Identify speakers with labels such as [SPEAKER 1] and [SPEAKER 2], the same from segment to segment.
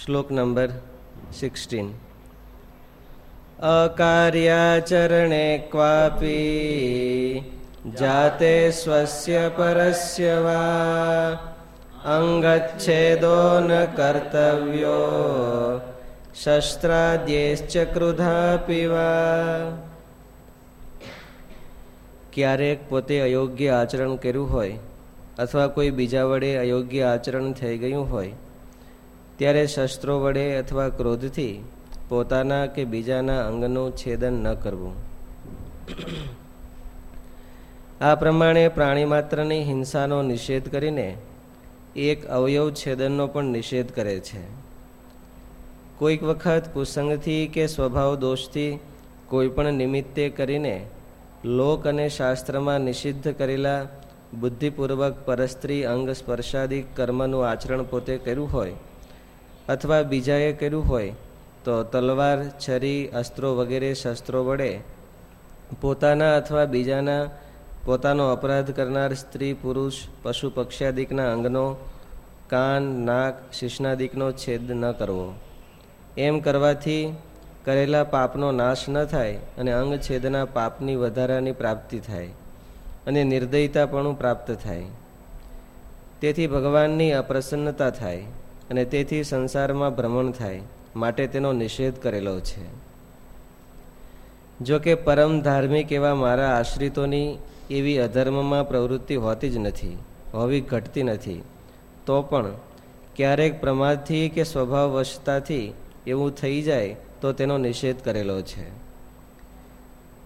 [SPEAKER 1] શ્લોક number sixteen અકાર્યાચરણે ક્વાપી જાતે સ્વસ્ય પરસ્ય વા અંગચ્છેદો ન કર્તવ્યો શસ્ત્રાદ્યેશ્ચ ક્રુધા પીવા ક્યારેક પોતે અયોગ્ય આચરણ કર્યું હોય, અથવા કોઈ બીજા વડે અયોગ્ય આચરણ થઈ ગયું હોય ત્યારે શસ્ત્રો વડે અથવા ક્રોધથી પોતાના કે બીજાના અંગનું છેદન ન કરવું. આ પ્રમાણે પ્રાણી માત્રની હિંસાનો નિષેધ કરીને એક અવયવ છેદનનો પણ નિષેધ કરે છે. કોઈક વખત કુસંગથી કે સ્વભાવ દોષથી કોઈ પણ નિમિત્તે કરીને લોક અને શાસ્ત્રમાં નિષિદ્ધ કરેલા બુદ્ધિપૂર્વક પરસ્ત્રી અંગ સ્પર્શાદિક કર્મનું આચરણ પોતે કર્યું હોય અથવા બીજાએ કર્યું હોય, તો તલવાર, છરી, અસ્ત્રો વગેરે શસ્ત્રો વડે પોતાના અથવા બીજાના પોતાનો અપરાધ કરનાર સ્ત્રી, પુરુષ, પશુ પક્ષ્યાદિકના અંગનો કાન, નાક, શિષ્ણાદિકનો છેદ ન કરવો. એમ કરવાથી કરેલા પાપનો નાશ ન થાય અને અંગ છેદના પાપની વધારાની પ્રાપ્તિ થાય અને નિર્દયતાપણું પ્રાપ્ત થાય. તેથી ભગવાનની અપ્રસન્નતા થાય. અને તેથી સંસારમાં ભ્રમણ થાય, માટે તેનો નિષેધ કરેલો છે. જો કે પરમ ધાર્મિક એવા મારા આશ્રિતોની એવી અધર્મમાં પ્રવૃત્તિ હોતી જ નથી, હોવી ઘટતી નથી, તો પણ ક્યારેક પ્રમાદથી કે સ્વભાવવશતાથી એવું થઈ જાય તો તેનો નિષેધ કરેલો છે.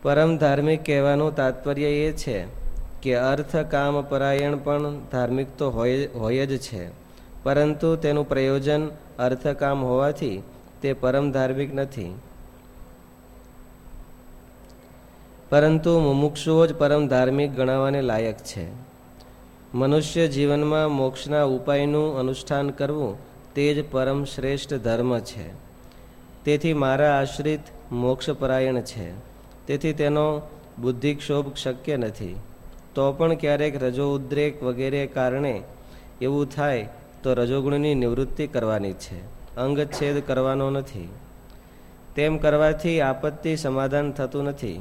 [SPEAKER 1] પરમ ધાર્મિક કહેવાનું તાત્પર્ય એ છે કે અર્થ કામ પરાયણ પણ ધાર્મિક તો હોય હોય જ છે. પરંતુ તેનું પ્રયોજન અર્થકામ હોવાથી તે પરમ ધાર્મિક નથી. પરંતુ મુમુક્ષુઓ જ પરમ ધાર્મિક ગણાવાને લાયક છે. મનુષ્ય જીવનમાં મોક્ષના ઉપાયનું અનુષ્ઠાન કરવું તે જ પરમ શ્રેષ્ઠ ધર્મ છે. તેથી મારા આશ્રિત મોક્ષપરાયણ છે. તેથી તેનો બુદ્ધિક્ષોભ શક્ય નથી. તો પણ ક્યારેક રજો ઉદ્રેક વગેરે કારણે એવું થાય તો રજોગુણની નિવૃત્તિ કરવાની છે. અંગછેદ કરવાનો નથી. તેમ કરવાથી આપત્તિ સમાધાન થતું નથી.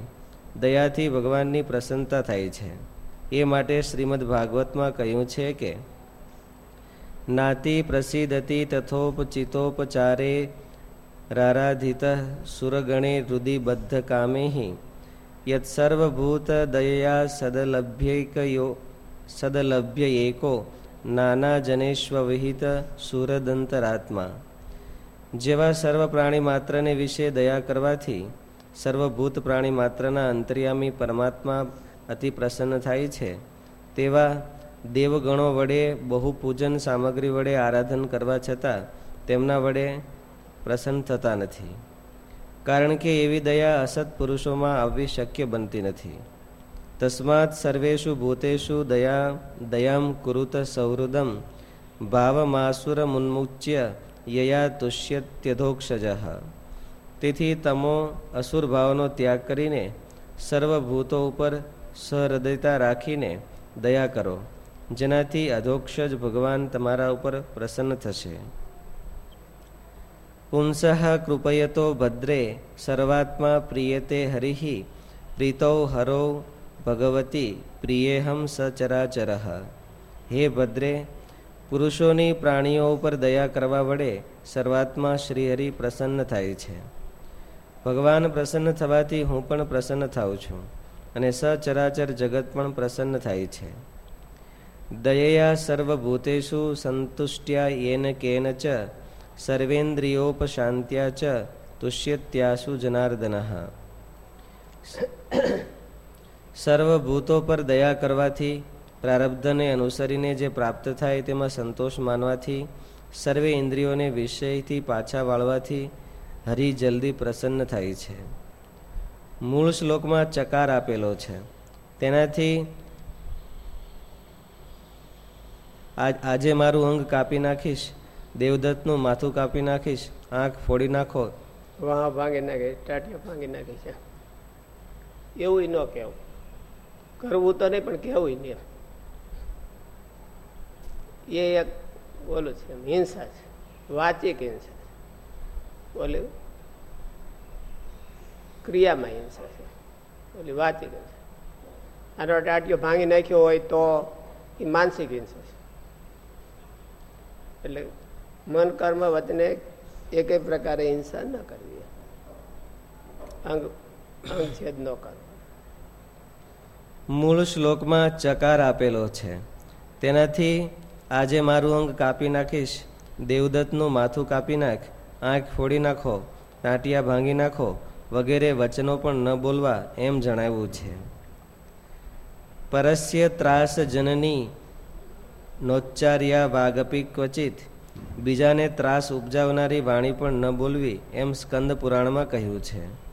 [SPEAKER 1] દયાથી ભગવાનની પ્રસન્નતા થાય છે. એ માટે શ્રીમદ ભાગવતમાં કહ્યું છે કે, નાતિ પ્રસિદ્ધતિ તથોપચિતોપચારે રારાધિત સુરગણે રુદિબદ્ધ કામે યત્સર્વભૂત દયા સદલભ્યૈકયો સદલભ્ય એકો. નાના જનેશ્વ વિહિત સુરદંતરાત્મા. જેવા સર્વ પ્રાણી માત્રને વિશે દયા કરવાથી સર્વભૂત પ્રાણી માત્રના અંતર્યામી પરમાત્મા અતિ પ્રસન્ન થાય છે. તેવા દેવગણો વડે બહુ પૂજન સામગ્રી વડે આરાધન કરવા છતાં તેમના વડે પ્રસન્ન થતા નથી. કારણ કે એવી દયા અસત પુરુષોમાં આવવી શક્ય બનતી નથી. તસ્માત સર્વેશુ ભૂતેશુ દયા દયામ કુરુત સૌહૃદમ ભાવમાસુર મુન્મુચ્ય યયા તુષ્યત્યધોક્ષજ તેથી તમો અસુર ભાવનો ત્યાગ કરીને સર્વભૂતો ઉપર સહૃદયતા રાખીને દયા કરો જેનાથી અધોક્ષજ ભગવાન તમારા ઉપર પ્રસન્ન થશે પુંસઃ કૃપયતો ભદ્રે સર્વાત્મા પ્રિયતે હરિ પ્રીતૌ હરો ભગવતી પ્રિયેહમ સચરાચર હે ભદ્રે પુરુષોની પ્રાણીઓ ઉપર દયા કરવા વડે સર્વાત્મા શ્રીહરિ પ્રસન્ન થાય છે ભગવાન પ્રસન્ન થવાથી હું પણ પ્રસન્ન થાઉં છું અને સચરાચર જગત પણ પ્રસન્ન થાય છે। દયયા સર્વભૂતેષુ સંતુષ્ટ્યા યેન કેન ચ, સર્વેન્દ્રિયોપશાંત્યા ચ જનાર્દન। સર્વભૂતો પર દયા કરવાથી, પ્રારબ્ધને અનુસરીને જે પ્રાપ્ત થાય તેમાં સંતોષ માનવાથી, સર્વે ઇન્દ્રિયોને વિષયથી પાછા વાળવાથી, હરિ જલ્દી પ્રસન્ન થાય છે. મૂળ શ્લોકમાં ચકાર આપેલો છે. તેનાથી આજે મારું અંગ કાપી નાખીશ, દેવદત્તનું માથું કાપી નાખીશ, આંખ ફોડી નાખો.
[SPEAKER 2] વાહ, ભાંગી નાખે ટાટિયા ભાંગી નાખી છે. એવું ન કેવું કરવું તો નહીં, પણ કેવું નહીં. એ એક બોલું છે હિંસા છે. વાચિક હિંસા છે. બોલ્યું ક્રિયામાં હિંસા છે. ઓલી વાચિક હિંસા આનો ટાટિયો ભાંગી નાખ્યો હોય તો એ માનસિક હિંસા છે. એટલે મન, કર્મ વતને એક પ્રકારે હિંસા ન કરવી. અંગ અંગ ન કરવો.
[SPEAKER 1] મૂળ શ્લોકમાં ચકાર આપેલો છે. તેનાથી આજે મારું અંગ કાપી નાખીશ, દેવદત્તનું માથું કાપી નાખ, આંખ ફોડી નાખો, ટાંટિયા ભાંગી નાખો, વગેરે વચનો પણ ન બોલવા એમ જણાવ્યું છે. પરસ્ય ત્રાસ જનની નોચ્ચાર્યા વાગપી ક્વચિત, બીજાને ત્રાસ ઉપજાવનારી વાણી પણ ન બોલવી એમ સ્કંદ પુરાણમાં કહ્યું છે.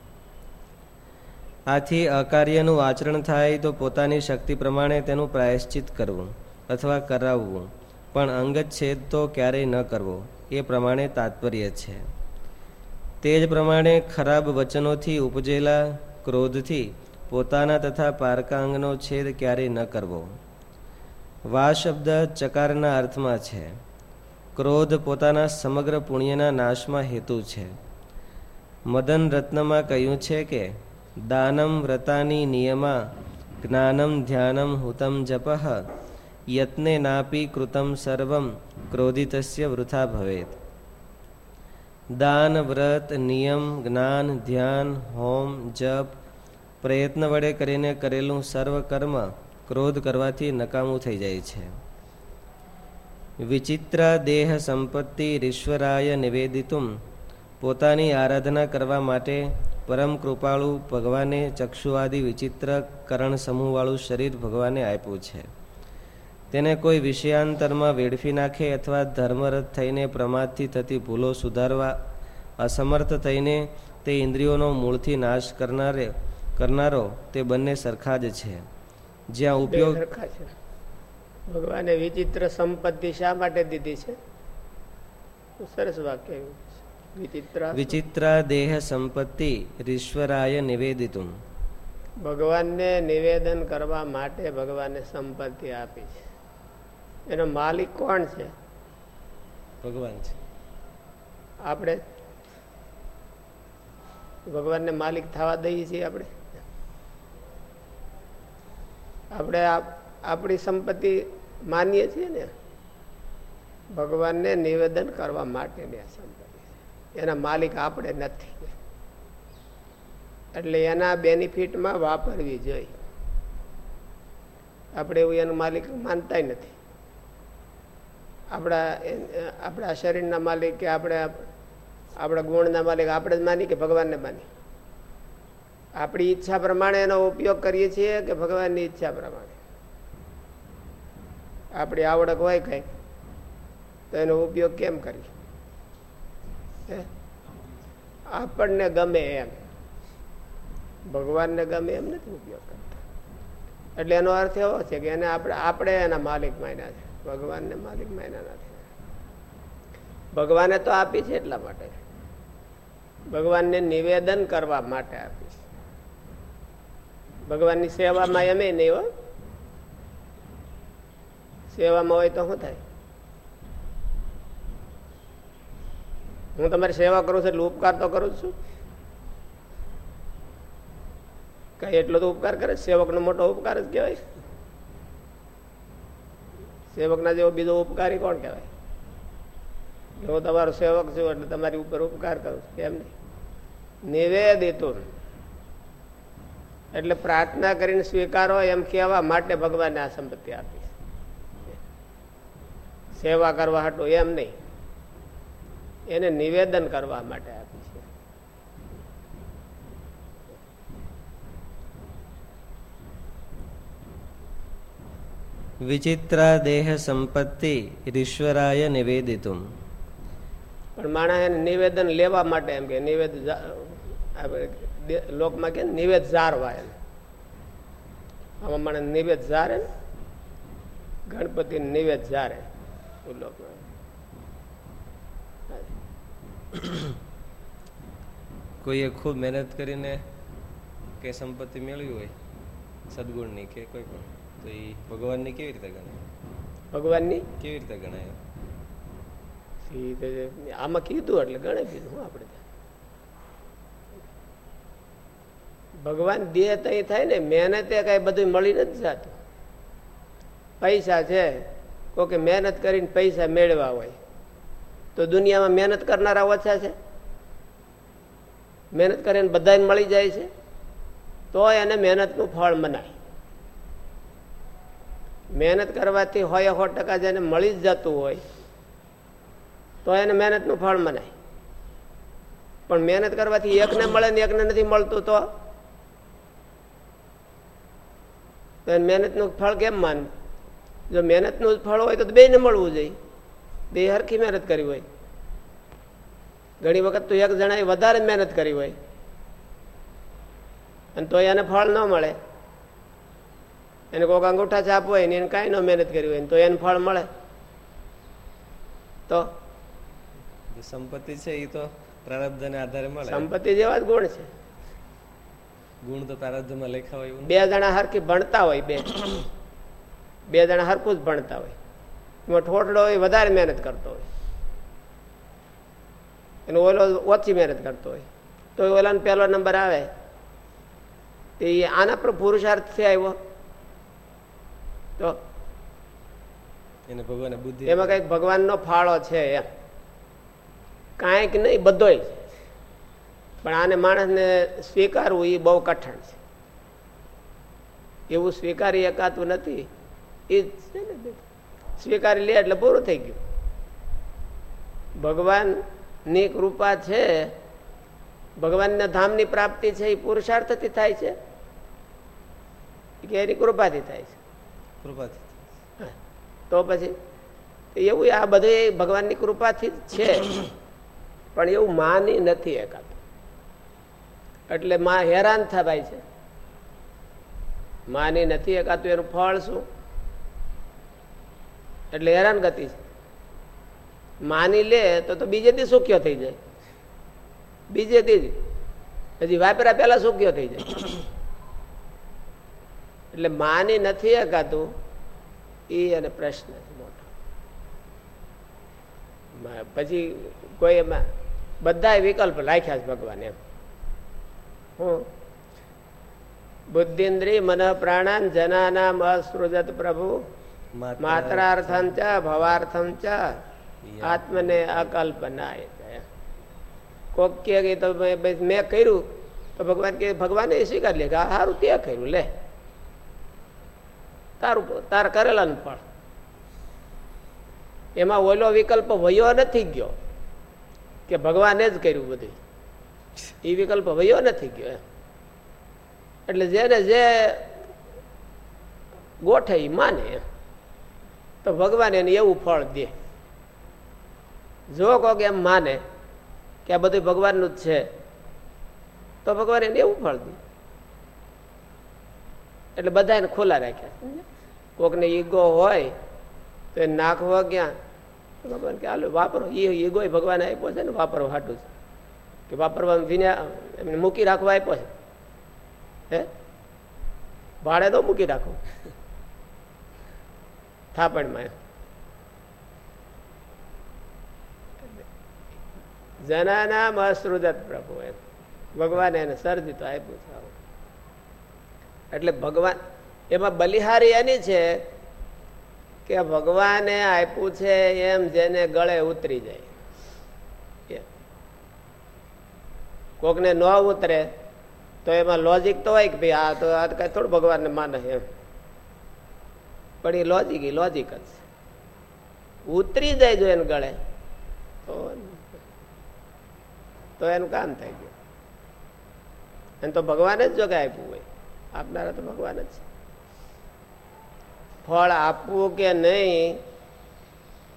[SPEAKER 1] આથી અકાર્યનું આચરણ થાય તો પોતાની શક્તિ પ્રમાણે તેનું પ્રાયશ્ચિત કરવું અથવા કરાવવું. પણ અંગત છેદ તો ક્યારેય ન કરવો, એ પ્રમાણે તાત્પર્ય છે. તે જ પ્રમાણે ખરાબ વચનોથી ઉપજેલા ક્રોધથી પોતાના તથા પારકાંગનો છેદ ક્યારેય ન કરવો. વા શબ્દ ચકારના અર્થમાં છે. ક્રોધ પોતાના સમગ્ર પુણ્યના નાશમાં હેતુ છે. મદન રત્નમાં કહ્યું છે કે દાનમ વ્રતાની નિયમા જ્ઞાનમ ધ્યાનમ હુતમ જપ યત્ને નાપી કૃતમ સર્વમ ક્રોધિતસ્ય વૃથા ભવેત દાન વ્રત નિયમ જ્ઞાન ધ્યાન હોમ જપ પ્રયત્ન વડે કરીને કરેલું સર્વ કર્મ ક્રોધ કરવાથી નકામું થઈ જાય છે વિચિત્ર દેહ સંપત્તિ ઈશ્વરાય નિવેદિતું પોતાની આરાધના કરવા માટે પરમ કૃપાળુ ભગવાને ચક્ષુવાદી વિચિત્ર કરણ સમૂહવાળું શરીર ભગવાને આપ્યું છે. તેને કોઈ વિષયાંતરમાં વેડફી નાખે અથવા ધર્મરથ થઈને પ્રમાદથી થતી ભૂલો સુધારવા અસમર્થ થઈને તે ઇન્દ્રિયોનો મૂળથી નાશ કરનારે કરનારો તે બંને સરખા જ છે. જ્યાં ઉપયોગ
[SPEAKER 2] ભગવાને વિચિત્ર સંપત્તિ શા માટે દીધી છે? સરસ વાક્ય વિચિત્ર
[SPEAKER 1] દેહ સંપત્તિ ઈશ્વરાય નિવેદિતું
[SPEAKER 2] ભગવાનને નિવેદન કરવા માટે ભગવાને સંપત્તિ આપી છે એનો માલિક કોણ છે?
[SPEAKER 1] ભગવાન છે
[SPEAKER 2] આપણે ભગવાનને માલિક થવા દઈએ છીએ આપણે? આપણે આપણી સંપત્તિ માનીએ છીએ ને? ભગવાનને નિવેદન કરવા માટેની સંપત્તિ એના માલિક આપણે નથી. એટલે એના બેનિફિટમાં વાપરવી જોઈએ. આપણે એવું એનું માલિક માનતા નથી. આપણા આપણા શરીરના માલિક કે આપણે, આપણા ગુણના માલિક આપણે જ માની કે ભગવાનને માની આપણી ઈચ્છા પ્રમાણે એનો ઉપયોગ કરીએ છીએ કે ભગવાનની ઈચ્છા પ્રમાણે? આપણી આવડત હોય કંઈક તો એનો ઉપયોગ કેમ કરીએ? આપણને ગમે એમ. ભગવાનને ગમે એમ નથી ઉપયોગ કરતા. એટલે એનો અર્થ એવો છે કે એને આપણે આપણે એના માલિક માન્યા છે. ભગવાનને માલિક માન્યા નથી. ભગવાને તો આપી છે એટલા માટે. ભગવાનને નિવેદન કરવા માટે આપી છે. ભગવાનની સેવામાં એમ નહીં હોય સેવામાં હોય તો શું થાય? હું તમારી સેવા કરું છું એટલે ઉપકાર તો કરું છું. કઈ એટલો તો ઉપકાર કરે સેવક નો મોટો ઉપકાર જ કહેવાય. સેવક ના જેવો બીજો ઉપકારી કોણ કહેવાય? હું તમારો સેવક છું એટલે તમારી ઉપર ઉપકાર કરું છું. કેમ નહીં? નિવેદિત એટલે પ્રાર્થના કરીને સ્વીકારો એમ કહેવા માટે ભગવાને આ સંપત્તિ આપી સેવા કરવા હાટું એમ નહીં. એને નિવેદન કરવા માટે આપી છે.
[SPEAKER 1] વિચિત્ર દેહ સંપત્તિ ઈશ્વરાય નિવેદિતું
[SPEAKER 2] પણ માણસ એને નિવેદન લેવા માટે એમ કે નિવેદ લોકમાં કે નિવેદ ઝારવા એને આમાં માણસ નિવેદ ઝારે ગણપતિ નિવેદ ઝારે લોકમાં.
[SPEAKER 1] કોઈએ ખૂબ મહેનત કરીને કંઈ સંપત્તિ મેળવી હોય સદગુણની કે કોઈ પણ તો એ ભગવાનની કેવી રીતે ગણાય?
[SPEAKER 2] ભગવાનની?
[SPEAKER 1] કેવી રીતે ગણાય?
[SPEAKER 2] આમાં કીધું એટલે ગણે કીધું આપણે ભગવાન દેહ તઈ થાય ને મહેનતે કઈ બધું મળી નથી જતું. પૈસા છે કોઈ મહેનત કરીને પૈસા મેળવા હોય તો દુનિયામાં મહેનત કરનારા ઓછા છે? મહેનત કરીને બધાને મળી જાય છે? તો એને મહેનતનું ફળ મનાય. મહેનત કરવાથી હોય સો ટકા જેને મળી જ જતું હોય તો એને મહેનતનું ફળ મનાય. પણ મહેનત કરવાથી એકને મળે ને એકને નથી મળતું તો? મહેનતનું ફળ કેમ માનવું? જો મહેનતનું ફળ હોય તો બે ને મળવું જોઈએ. બે હરખી મહેનત કરી હોય. ઘણી વખત તો એક જણાએ વધારે મહેનત કરી હોય. અને તો એને ફળ ન મળે. એને કોઈક અંગૂઠા છાપ હોય ને એને કાંઈ ન મહેનત કરી હોય તો એને ફળ મળે. તો?
[SPEAKER 1] સંપત્તિ છે એ તો પ્રારબ્ધ ને આધારે મળે.
[SPEAKER 2] સંપત્તિ જેવા જ ગુણ છે.
[SPEAKER 1] ગુણ તો પ્રારબ્ધમાં લખ્યા લેખા હોય
[SPEAKER 2] બે જણા હરખી ભણતા હોય બે. બે જણા હરખું જ ભણતા હોય. એમાં ઠોઠડો હોય વધારે મહેનત કરતો હોય. એનો ઓલો ઓછી મહેનત કરતો હોય. તો ઓલાનો પહેલો નંબર આવે. તો એ આના પર પુરુષાર્થથી આવ્યો. તો
[SPEAKER 1] એને ભગવાન બુદ્ધિ
[SPEAKER 2] એમાં કંઈક ભગવાનનો ફાળો છે એમ. કાંઈક નહીં બધોય પણ આને માણસને સ્વીકારવું એ બહુ કઠણ છે. એવું સ્વીકારી એકાતું નથી. એ સ્વીકારી લે એટલે પૂરું થઈ ગયું. ભગવાનની કૃપા છે ભગવાનના ધામની પ્રાપ્તિ છે એ પુરુષાર્થથી થાય છે? કે એની કૃપાથી થાય છે.
[SPEAKER 1] કૃપાથી
[SPEAKER 2] તો પછી એવું આ બધું ભગવાનની કૃપાથી જ છે. પણ એવું માની નથી એકાતું એટલે માં હેરાન થવાય છે. માની નથી એકાતું એનું ફળ શું? એટલે હેરાન ગતિ છે. માની લે તો બીજે દી સુખ્યો થઈ જાય. બીજે દી હજી વાપરા પેલા સુખ્યો થઈ જાય. એટલે માની નથી એકાતું એ અને પ્રશ્ન છે મોટો. પછી કોઈ એમાં બધા વિકલ્પ રાખ્યા છે ભગવાન એમ. હું? બુદ્ધિન્દ્રી મન પ્રાણાન જનાનામ અસૃજત પ્રભુ ભવાર્થમ ચ. આત્મને અકલ્પના કોક કે તો મેં કર્યું. તો ભગવાન કે ભગવાને સ્વીકાર લે. કે સારું તે કર્યું લે. તારું તાર કરેલાનું ફળ. એમાં ઓલો વિકલ્પ વયો નથી ગયો કે ભગવાને જ કર્યું બધું. એ વિકલ્પ વયો નથી ગયો એટલે જેને જે ગોઠે માને તો ભગવાન એને એવું ફળ દે. જો કોક એમ માને કે આ બધું ભગવાનનું જ છે, તો ભગવાન એને એવું ફળ દે. એટલે બધા એને ખોલા રાખ્યા. કોકને ઈગો હોય, તો એ નાખવો ક્યાં? ભગવાન કે હાલો વાપરો. એ ઈગો ભગવાન આપ્યો છે ને વાપરવા હાટું છે. કે વાપરવાનું વિના એમને મૂકી રાખવા આપ્યો છે. હે? ભાડે તો મૂકી રાખો. થાપણમાં જનાનામ અશ્રુદત પ્રભુ એમ. ભગવાને એને સર્જી તો આપ્યું છે એટલે ભગવાન, એમાં બલિહારી એની છે કે ભગવાને આપ્યું છે એમ જેને ગળે ઉતરી જાય. કોકને ન ઉતરે તો એમાં લોજિક તો હોય કે ભાઈ આ તો આ કઈ થોડું ભગવાનને માને એમ. પણ એ લોજિક એ લોજિક જ ઉતરી જાય જો એને ગળે તો તો એનું કામ થઈ ગયું. એને તો ભગવાન જ જો કે આપ્યું હોય. આપનારા તો ભગવાન જ છે. ફળ આપવું કે નહીં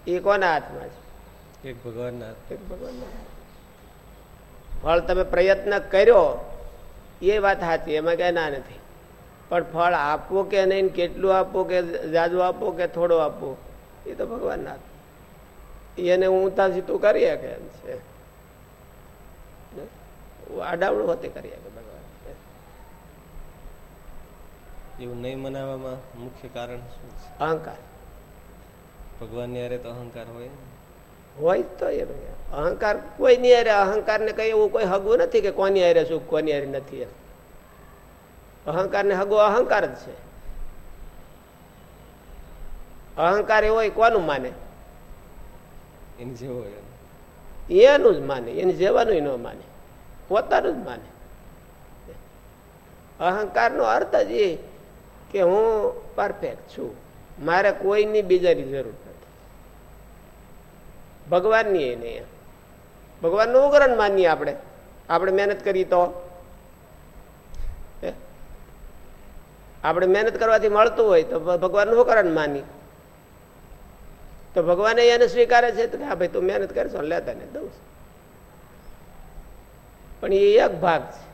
[SPEAKER 2] એ કોના હાથમાં
[SPEAKER 1] છે? એક ભગવાનના
[SPEAKER 2] એક ભગવાનના ફળ તમે પ્રયત્ન કર્યો એ વાત સાચી એમાં કઈ ના નથી. પણ ફળ આપવો કે નહીં કેટલું આપવું કે જાજુ આપવો કે થોડો આપવો? એ તો ભગવાનના ના એને હું ઉતા સીતું કરી શકે એમ છે. આડાવડું હોતે કરી શકે
[SPEAKER 1] એવું નહીં મનાવવામાં મુખ્ય કારણ શું છે?
[SPEAKER 2] અહંકાર.
[SPEAKER 1] ભગવાનની અરે તો અહંકાર હોય
[SPEAKER 2] હોય તો એ અહંકાર કોઈ નહીં અરે અહંકાર ને કઈ એવું કોઈ હગવું નથી કે કોની અરે સુખ કોની અરે નથી એમ. અહંકાર ને હગો અહંકાર જ છે. અહંકાર એવો કોનું માને?
[SPEAKER 1] એની જેવો
[SPEAKER 2] એનું. જ માને એની જેવાનું ન માને. પોતાનું જ માને. અહંકાર નો અર્થ જ એ કે હું પરફેક્ટ છું. મારે કોઈની બીજાની જરૂર નથી. ભગવાનની એ નહીં. ભગવાનનું ઉગ્રન માનીએ આપણે. આપણે મહેનત કરી તો આપણે મહેનત કરવાથી મળતું હોય તો ભગવાનનું ઉગ્રન માની. તો ભગવાને એને સ્વીકારે છે તો હા ભાઈ, તું મહેનત કરશો લેતા ને દઉં પણ એ એક ભાગ છે.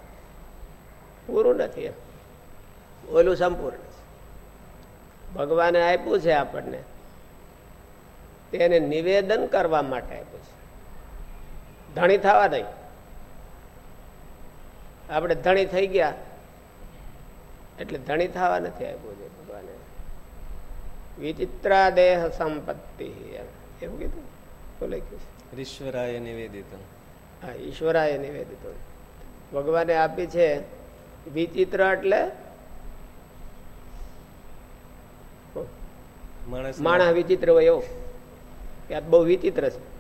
[SPEAKER 2] પૂરું નથી એમ. ઓલું સંપૂર્ણ છે. ભગવાને આપ્યું છે આપણને. તેને નિવેદન કરવા માટે આપ્યું છે. ધણી થવા નહીં આપણે ધણી થઈ ગયા. એટલે ધણી થવા નથી આપ્યું છે ભગવાને. વિચિત્રા દેહ સંપત્તિ એવું કીધું?
[SPEAKER 1] બોલે ઈશ્વરાય નિવેદિત.
[SPEAKER 2] હા ઈશ્વરાય નિવેદિત. ભગવાને આપી છે વિચિત્ર એટલે માણસ વિચિત્ર હોય એવો. યાદ બહુ વિચિત્ર છે.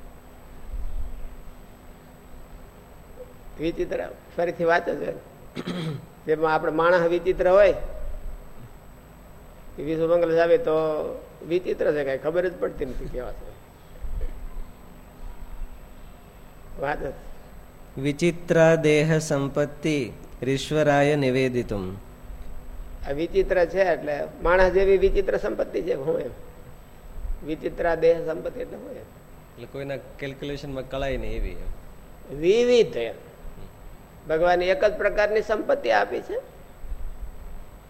[SPEAKER 2] વિચિત્ર ફરીથી વાંચે છે જેમાં આપણે માણસ વિચિત્ર હોય. વિશ્વ મંગલ આવે તો વિચિત્ર છે કઈ ખબર જ પડતી નથી કેવા છે. વાત
[SPEAKER 1] વિચિત્ર દેહ સંપત્તિ ઈશ્વરાય નિવેદિતું
[SPEAKER 2] આ વિચિત્ર છે એટલે માણસ જેવી વિચિત્ર સંપત્તિ છે હું એમ. વિચિત્ર દેહ સંપત્તિ એટલે હું એમ.
[SPEAKER 1] એટલે કોઈના કેલ્ક્યુલેશનમાં કળાય નહીં એવી
[SPEAKER 2] વિવિધ એમ. ભગવાન એક જ પ્રકારની સંપત્તિ આપી છે.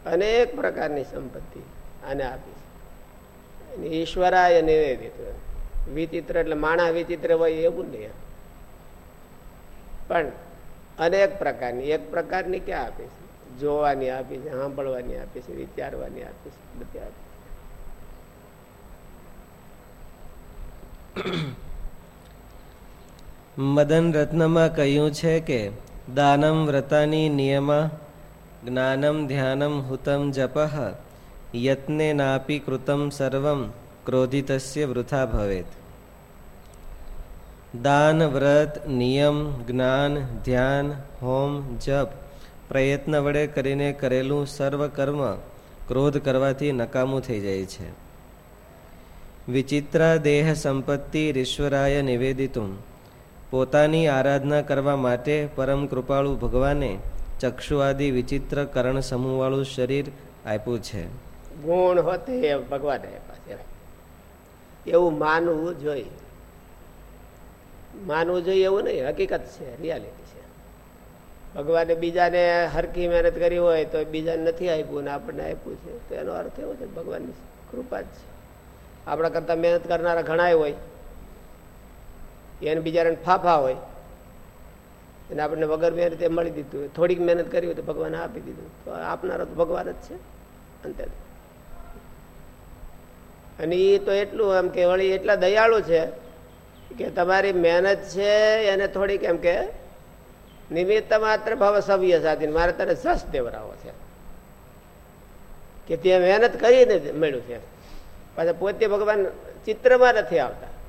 [SPEAKER 2] અનેક પ્રકારની સંપત્તિ આને આપી છે. ઈશ્વરાય નિવેદિત વિચિત્ર. એટલે માણા વિચિત્ર હોય એવું નહીં. પણ અનેક પ્રકારની, એક પ્રકારની ક્યાં આપી છે? જોવાની આપી છે, સાંભળવાની આપી છે, વિચારવાની આપી છે, બધી આપી
[SPEAKER 1] મદન રત્નમાં કહ્યું છે કે દાનમ વ્રતાની નિયમ જ્ઞાનમ ધ્યાનમ હુતમ જપ યત્ને નાપી કૃતમ સર્વમ ક્રોધિતસ્ય વૃથા ભવેત દાન વ્રત નિયમ જ્ઞાન ધ્યાન હોમ જપ પ્રયત્ન વડે કરીને કરેલું સર્વ કર્મ ક્રોધ કરવાથી નકામું થઈ જાય છે વિચિત્રા દેહ સંપત્તિ ઈશ્વરાય નિવેદિતું પોતાની આરાધના કરવા માટે પરમ કૃપાળુ ભગવાને ચક્ષુ આદિ વિચિત્ર કરણ સમૂહવાળું શરીર આપ્યું છે.
[SPEAKER 2] ગુણ હોતે ભગવાન એવું માનવું જોઈએ. માનવું જોઈએ એવું નહીં, હકીકત છે રિયાલિટી છે. ભગવાને બીજાને હરકી મહેનત કરી હોય તો બીજાને નથી આપ્યું ને આપણને આપ્યું છે. તો એનો અર્થ એવો છે ભગવાનની કૃપા જ છે. આપણા કરતાં મહેનત કરનારા ઘણા હોય. એને બિચારાને ફાફા હોય. અને આપણને વગર મહેનતે મળી દીધું થોડીક મહેનત કરી હોય તો ભગવાને આપી દીધું. તો આપનારો તો ભગવાન જ છે. અંતે. અને એ તો એટલું એમ કે વળી એટલા દયાળુ છે કે તમારી મહેનત છે એને થોડીક એમ કે નિમિત્ત માત્ર ભાવ સભ્ય સાથે મારે તને સસ દેવરાવો છે. કે ત્યાં મહેનત કરીને મળ્યું છે. પાછા પોતે ભગવાન ચિત્રમાં નથી આવતા.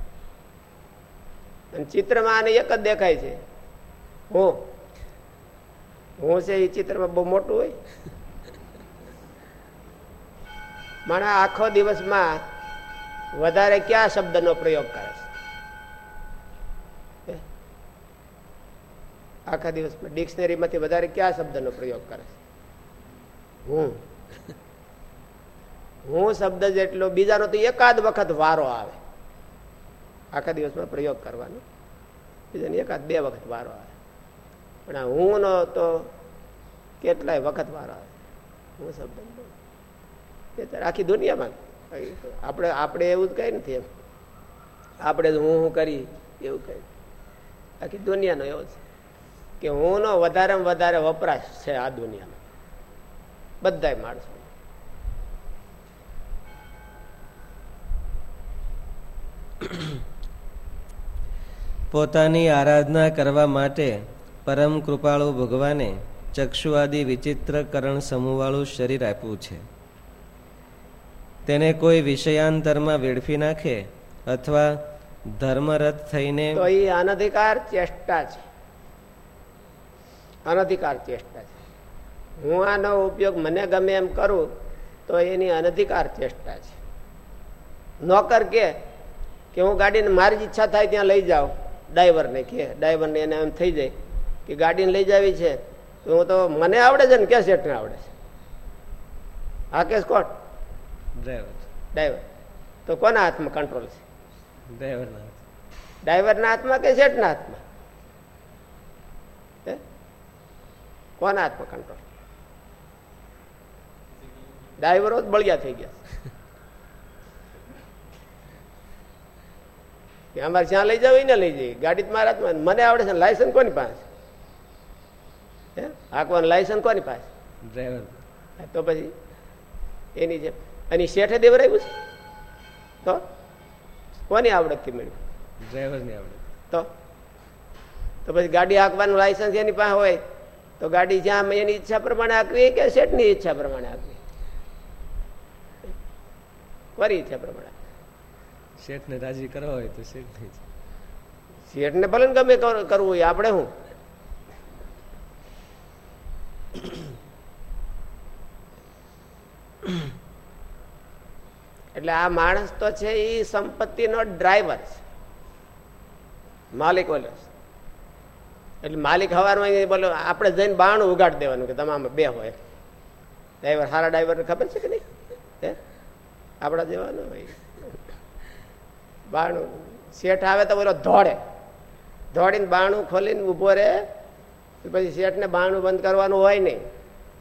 [SPEAKER 2] અને ચિત્રમાં આને એક જ દેખાય છે. હું? હું છે એ ચિત્રમાં બહુ મોટું હોય? માણા આખો દિવસમાં વધારે કયા શબ્દનો પ્રયોગ કરે છે? આખા દિવસમાં ડિક્શનરીમાંથી વધારે કયા શબ્દનો પ્રયોગ કરે છે? હું? હું શબ્દ જેટલો બીજાનો તો એકાદ વખત વારો આવે. આખા દિવસમાં પ્રયોગ કરવાનો. બીજાને એકાદ બે વખત વારો આવે. પણ આ હુંનો તો કેટલાય વખત વારો આવે. હું શબ્દ આખી દુનિયામાં આપણે આપણે એવું જ કંઈ નથી એમ. આપણે હું હું કરી એવું કંઈ આખી દુનિયાનો એવો છે કે હું વધારેમાં વધારે વપરાશ છે આ દુનિયામાં. બધા માણસો
[SPEAKER 1] પોતાની આરાધના કરવા માટે પરમ કૃપાળુ ભગવાને ચક્ષુ આદિ વિચિત્ર કરણ સમૂહવાળું શરીર આપ્યું છે. તેને કોઈ વિષયાંતરમાં વેડફી નાખે અથવા ધર્મરથ થઈને
[SPEAKER 2] તો અનધિકાર ચેષ્ટા છે. અનધિકાર ચેષ્ટા છે. હું આનો ઉપયોગ મને ગમે એમ કરું તો એની અનધિકાર ચેષ્ટા છે. નોકર કે હું ગાડીને મારી ઈચ્છા થાય ત્યાં લઈ જાઉં. ડ્રાઈવરને કે ડ્રાઈવરને એને એમ થઈ જાય કે ગાડીને લઈ જાવી છે. તો હું તો મને આવડે છે ને કે શેઠને આવડે છે? હા કેસ કોણ?
[SPEAKER 1] ડ્રાઈવર.
[SPEAKER 2] ડ્રાઈવર. તો કોના હાથમાં કંટ્રોલ છે?
[SPEAKER 1] ડ્રાઈવરના
[SPEAKER 2] ડ્રાઈવરના હાથમાં કે શેઠના હાથમાં? કોના હાથમાં કંટ્રોલ ડ્રાઈવરો જ બળિયા થઈ ગયા કે અમારે જ્યાં લઈ જાવ એને લઈ જઈએ. ગાડી મારા મને આવડે છે લાયસન્સ કોની પાસે? હે? હાંકવાનું લાયસન્સ કોની પાસે?
[SPEAKER 1] ડ્રાઈવર
[SPEAKER 2] તો પછી એની જે એની શેઠે દેવરાયું છે? તો? કોની આવડતથી મળ્યું?
[SPEAKER 1] ડ્રાઈવરની આવડે
[SPEAKER 2] તો? તો પછી ગાડી હાંકવાનું લાયસન્સ એની પાસે હોય તો ગાડી જ્યાં એની ઈચ્છા પ્રમાણે હાંકવી કે શેઠની ઈચ્છા પ્રમાણે હાંકવી? કોની ઈચ્છા પ્રમાણે?
[SPEAKER 1] શેઠને રાજી કરવા હોય તો શેઠ જ.
[SPEAKER 2] શેઠને ભલે ને ગમે કરવું હોય, આપણે શું? એટલે આ માણસ તો છે એ સંપત્તિનો ડ્રાઈવર છે. માલિક ઓલો. એટલે માલિક હવારમાં બોલો, આપણે જઈને બાણું ઉગાડી દેવાનું કે તમામ બે હોય. ડ્રાઈવર સારા ડ્રાઈવરને ખબર છે કે નહીં? હે? આપણા જેવાનું હોય. બાણું. શેઠ આવે તો બોલો દોડે દોડીને બાણું ખોલીને ઊભો રહે. પછી શેઠને બાણું બંધ કરવાનું હોય નહીં.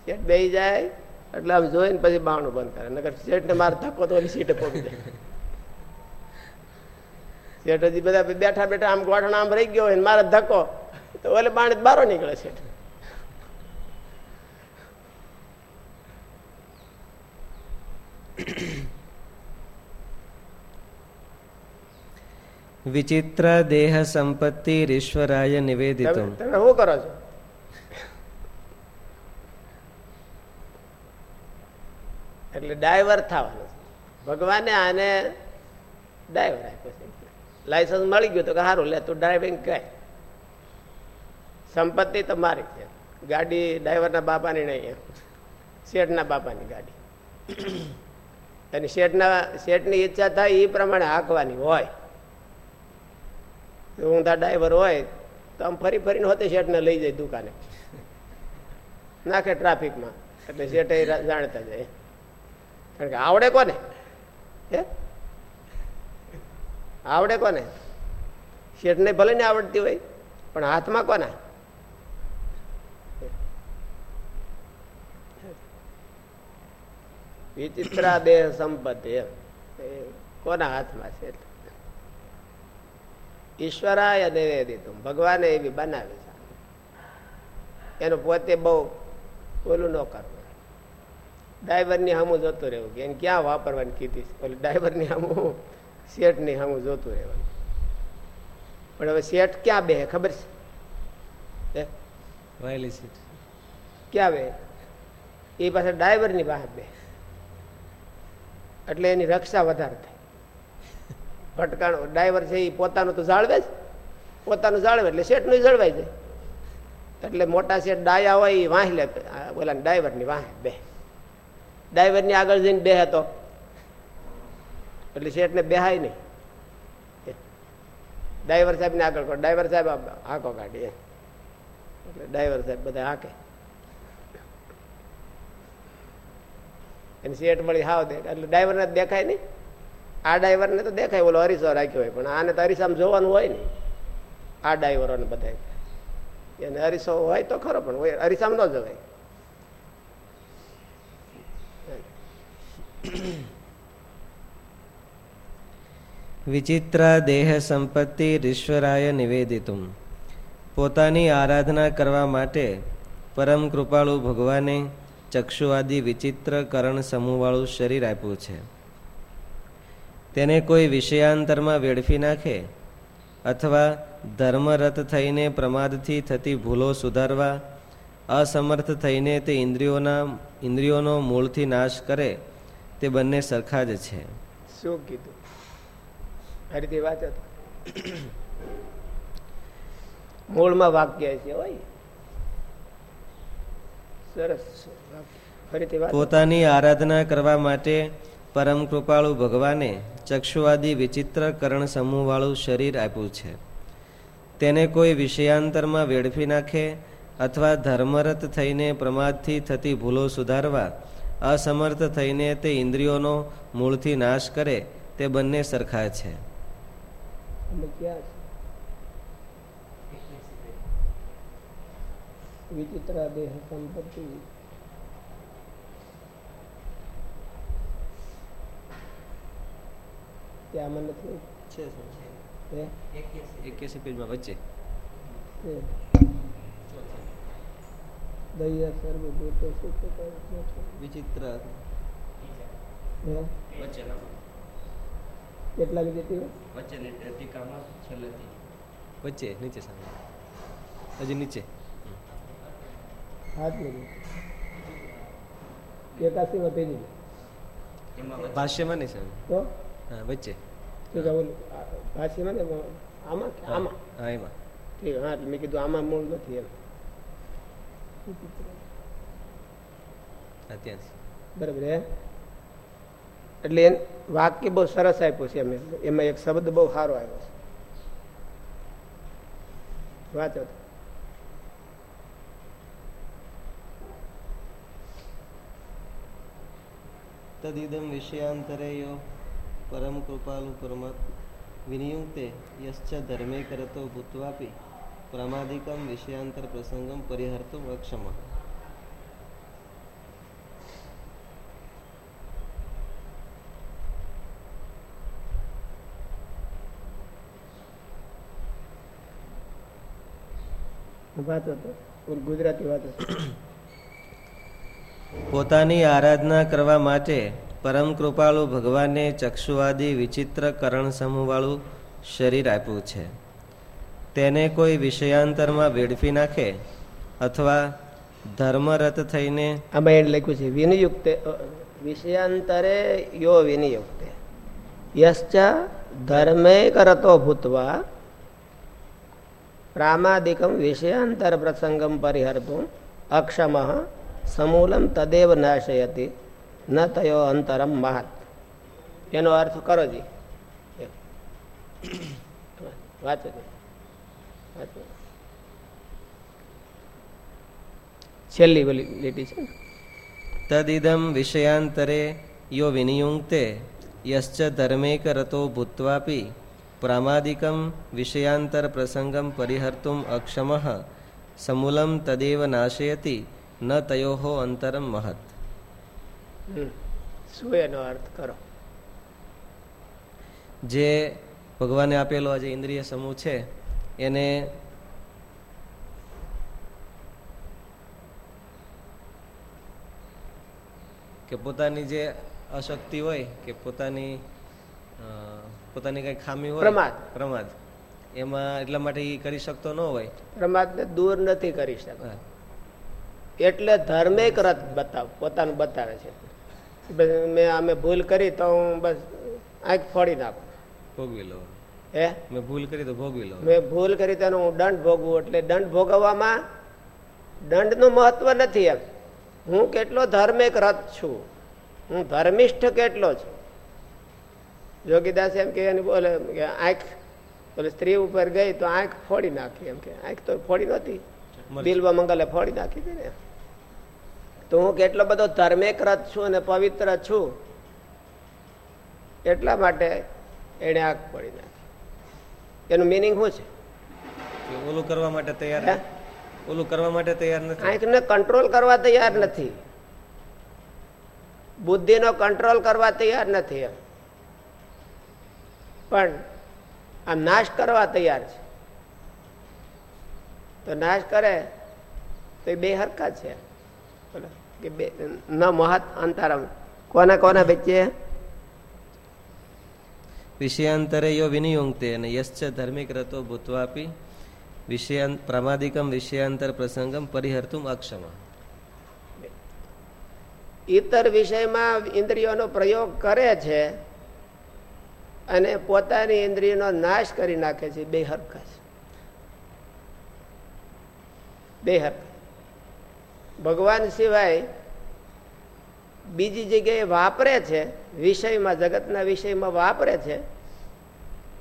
[SPEAKER 2] શેઠ બેસી જાય, એટલે આમ જોઈને પછી બાણું બંધ કરે. નકર શેઠને મારે ધક્કો તો સીટે પહોંચી જાય. શેઠ હજી બધા બેઠા બેઠા આમ ગોઠણ આમ રહી ગયો હોય મારે ધક્કો. તો ઓલે બાણ બારો નીકળે શેઠ.
[SPEAKER 1] વિચિત્ર દેહ સંપત્તિ ઈશ્વરાય નિવેદિતું
[SPEAKER 2] તમે શું કરો છો? એટલે ડાયવર થવાનું ભગવાને આને ડાયવર આપ્યો લાયસન્સ મળી ગયું તો કે સારું લે તું ડ્રાઇવિંગ કહે સંપત્તિ તો મારી છે. ગાડી ડ્રાઈવરના બાપાની નહીં શેઠના બાપાની ગાડી. અને શેઠના શેઠની ઈચ્છા થાય એ પ્રમાણે હાંકવાની હોય. ઊંધા ડ્રાઈવર હોય, તો આમ ફરી ફરીને હોતે શેઠને લઈ જાય દુકાને. નાખે ટ્રાફિકમાં, એટલે શેઠ જાણતા જાય. કારણ કે આવડે કોને? હે? આવડે કોને? શેઠને ભલે ને આવડતી હોય, પણ હાથમાં કોના? વિચિત્રા દેહ સંપત્તિ કોના હાથમાં છે ઈશ્વરાય નિવેદિતું ભગવાને એવી બનાવી છે. એનું પોતે બહુ ઓલું ન કરવું. ડ્રાઈવરની સામું જોતું રહેવું કે એને ક્યાં વાપરવાની કીધી છે? ઓલી ડ્રાઈવરની સામું શેઠની સામું જોતું રહેવાનું. પણ હવે શેઠ ક્યાં બે ખબર છે?
[SPEAKER 1] વાયલી સીટ
[SPEAKER 2] ક્યાં બે એ પાસે ડ્રાઈવરની પાસે બે એટલે એની રક્ષા વધારે થાય. ભટકાણ. ડ્રાઈવર છે એ પોતાનું તો જાળવે જ. પોતાનું જાળવે એટલે શેઠનું જળવાઈ જાય. એટલે મોટા શેઠ ડાયા હોય એ વાહ લે. ઓલા ડ્રાઈવરની વાહ, બે. ડ્રાઈવરની આગળ જઈને બે હતો. એટલે શેઠને બેહાય નહીં. ડ્રાઈવર સાહેબને આગળ કરો. ડ્રાઈવર સાહેબ હાંકો કાઢી. એમ. એટલે ડ્રાઈવર સાહેબ બધા હાંકે. એને શેઠ મળી હાવ દે. એટલે ડ્રાઈવરને દેખાય નહીં. આ ડ્રાઈવરને તો દેખાય, ઓલો હરીસો રાખ્યો હોય, પણ આને તો હરીસામાં જોવાનું હોય ને. આ ડ્રાઈવરોને બધા એને હરીસો હોય તો ખરો, પણ હરીસામાં ન જવાય.
[SPEAKER 1] વિચિત્ર દેહ સંપત્તિ ઈશ્વરાય નિવેદિતું પોતાની આરાધના કરવા માટે પરમ કૃપાળુ ભગવાને ચક્ષુ આદિ વિચિત્ર કરણ સમૂહવાળું શરીર આપ્યું છે. તેને કોઈ વિષયાંતરમાં વેડફી નાખે? અથવા ધર્મરત થઈને પ્રમાદથી થતી ભૂલો સુધારવા? અસમર્થ થઈને તે ઇન્દ્રિયોના ઇન્દ્રિયોનો મૂળથી નાશ કરે? તે બંને સરખા જ છે.
[SPEAKER 2] શું કીધું? ફરીથી વાત મૂળમાં વાક્ય છે હોય? સરસ.
[SPEAKER 1] પોતાની આરાધના કરવા માટે પરમ કૃપાળુ ભગવાને ચક્ષુવાદી વિચિત્ર કરણ સમૂહવાળું શરીર આપ્યું છે. તેને કોઈ વિષયાંતરમાં વેડફી નાખે અથવા ધર્મરત થઈને પ્રમાદથી થતી ભૂલો સુધારવા, અસમર્થ થઈને તે ઇન્દ્રિયોનો મૂળથી નાશ કરે, તે બંને સરખા છે.
[SPEAKER 2] વિચિત્ર દેહ સંપત્તિ. નથી છે
[SPEAKER 1] એક્યાસી પેજમાં વચ્ચે.
[SPEAKER 2] દયા સર્વભૂતો
[SPEAKER 1] વિચિત્ર.
[SPEAKER 2] કેટલા વિગતી
[SPEAKER 1] વચ્ચે વચ્ચે નીચે સામે. હજી નીચે.
[SPEAKER 2] હાથ મિનિટ એકાસી માં પેલી
[SPEAKER 1] ભાષ્યમાં નહીં સાહેબ.
[SPEAKER 2] તો?
[SPEAKER 1] વચ્ચે.
[SPEAKER 2] ભાષ્યમાં ને આમાં આમાં?
[SPEAKER 1] હા એમાં.
[SPEAKER 2] ઠીક હા મેં કીધું આમાં મૂળ નથી એમ. બરાબર હે? એટલે વાક્ય બહુ સરસ આપ્યું છે એમ. એમાં એક શબ્દ બહુ સારો આવ્યો છે. વાંચો
[SPEAKER 1] તદિદમ વિષયાંતરેયો પરમ કૃપાલુ પરમાત્મા વિનિયુક્તે યશ્ચ ધર્મે કરતો ભૂતવાપી પ્રમાદિકમ વિષયાંતર પ્રસંગમ પરિહર્તુમ અક્ષમ
[SPEAKER 2] ગુજરાતી વાત
[SPEAKER 1] પોતાની આરાધના કરવા માટે પરમ કૃપાળુ ભગવાને ચક્ષુવાદી વિચિત્ર કરણ સમૂહવાળું શરીર આપ્યું છે. તેને કોઈ વિષયાંતરમાં વેડફી નાખે અથવા ધર્મરત થઈને
[SPEAKER 2] આમાં એને લખ્યું છે, વિનિયુક્ત વિષયાંતરે યો વિનિયુક્તે. યશ્ચ ધર્મે કરતો ભૂતવા પ્રામાદિકમ વિષયાંતર પ્રસંગમ પરિહર્તું અક્ષમ સમૂલમ તદેવ નાશયતી. ન થયો અંતરમ મહાત. એનો અર્થ કરો જી. વાંચો છેલ્લી બોલી લીટી છે
[SPEAKER 1] તદિદમ વિષયાંતરે યો વિનિયુક્તે, યશ્ચ ધર્મેક રતો ભૂત્વાપી, પ્રામાદિકમ વિષયાંતર પ્રસંગમ પરિહર્તુમ અક્ષમ, સમૂલમ તદેવ નાશયતી, ન તયો અંતરમ મહત.
[SPEAKER 2] શું એનો અર્થ કરો?
[SPEAKER 1] જે ભગવાને આપેલો જે ઇન્દ્રિય સમૂહ છે એને કે પોતાની જે અશક્તિ હોય કે પોતાની પોતાની કઈ ખામી હોય
[SPEAKER 2] પ્રમાદ.
[SPEAKER 1] પ્રમાદ. એમાં એટલા માટે એ કરી શકતો ન હોય.
[SPEAKER 2] પ્રમાદ ને દૂર નથી કરી શકતો. એટલે ધાર્મિક રથ બતાવ પોતાનું બતાવે છે. મેં અમે ભૂલ કરી તો હું બસ આંખ ફોડી નાખું.
[SPEAKER 1] ભોગવી લો.
[SPEAKER 2] હે?
[SPEAKER 1] મેં ભૂલ કરી તો ભોગવી લો.
[SPEAKER 2] મેં ભૂલ કરી તો હું દંડ ભોગવું એટલે દંડ ભોગવવામાં દંડનું મહત્વ નથી એમ. હું કેટલો ધાર્મિક રથ છું. હું ધર્મિષ્ઠ કેટલો છું. જોગીદાસ એમ કે બોલે કે આંખ બોલે સ્ત્રી ઉપર ગઈ તો આંખ ફોડી નાખી એમ કે. આંખ તો ફોડી નહોતી. બિલવા મંગલે ફોડી નાખી હતી ને તો હું કેટલો બધો ધાર્મિક રથ છું અને પવિત્ર છું એટલા માટે એને આંખ પડી નાખી. એનું મિનિંગ શું
[SPEAKER 1] છે? ઓલું કરવા માટે તૈયાર ઓલું કરવા માટે તૈયાર નથી.
[SPEAKER 2] આંખને કંટ્રોલ કરવા તૈયાર નથી. બુદ્ધિનો કંટ્રોલ કરવા તૈયાર નથી એમ. પણ આ નાશ કરવા તૈયાર છે. તો નાશ કરે તો એ બે હરકત છે. કે બે ન મહત અંતરમ. કોના કોના વચ્ચે?
[SPEAKER 1] વિષયાંતરે યો વિનિયુંગતે અને યશ્ચ ધાર્મિક રતો ભૂતવાપી વિષયાંત પ્રમાદિકમ વિષયાંતર પ્રસંગમ પરિહર્તુમ અક્ષમ.
[SPEAKER 2] ઇતર વિષયમાં ઇન્દ્રિયોનો પ્રયોગ કરે છે અને પોતાની ઇન્દ્રિયનો નાશ કરી નાખે છે. બે હરખા છે બે હરખા ભગવાન સિવાય બીજી જગ્યાએ વાપરે છે વિષયમાં જગતના વિષયમાં વાપરે છે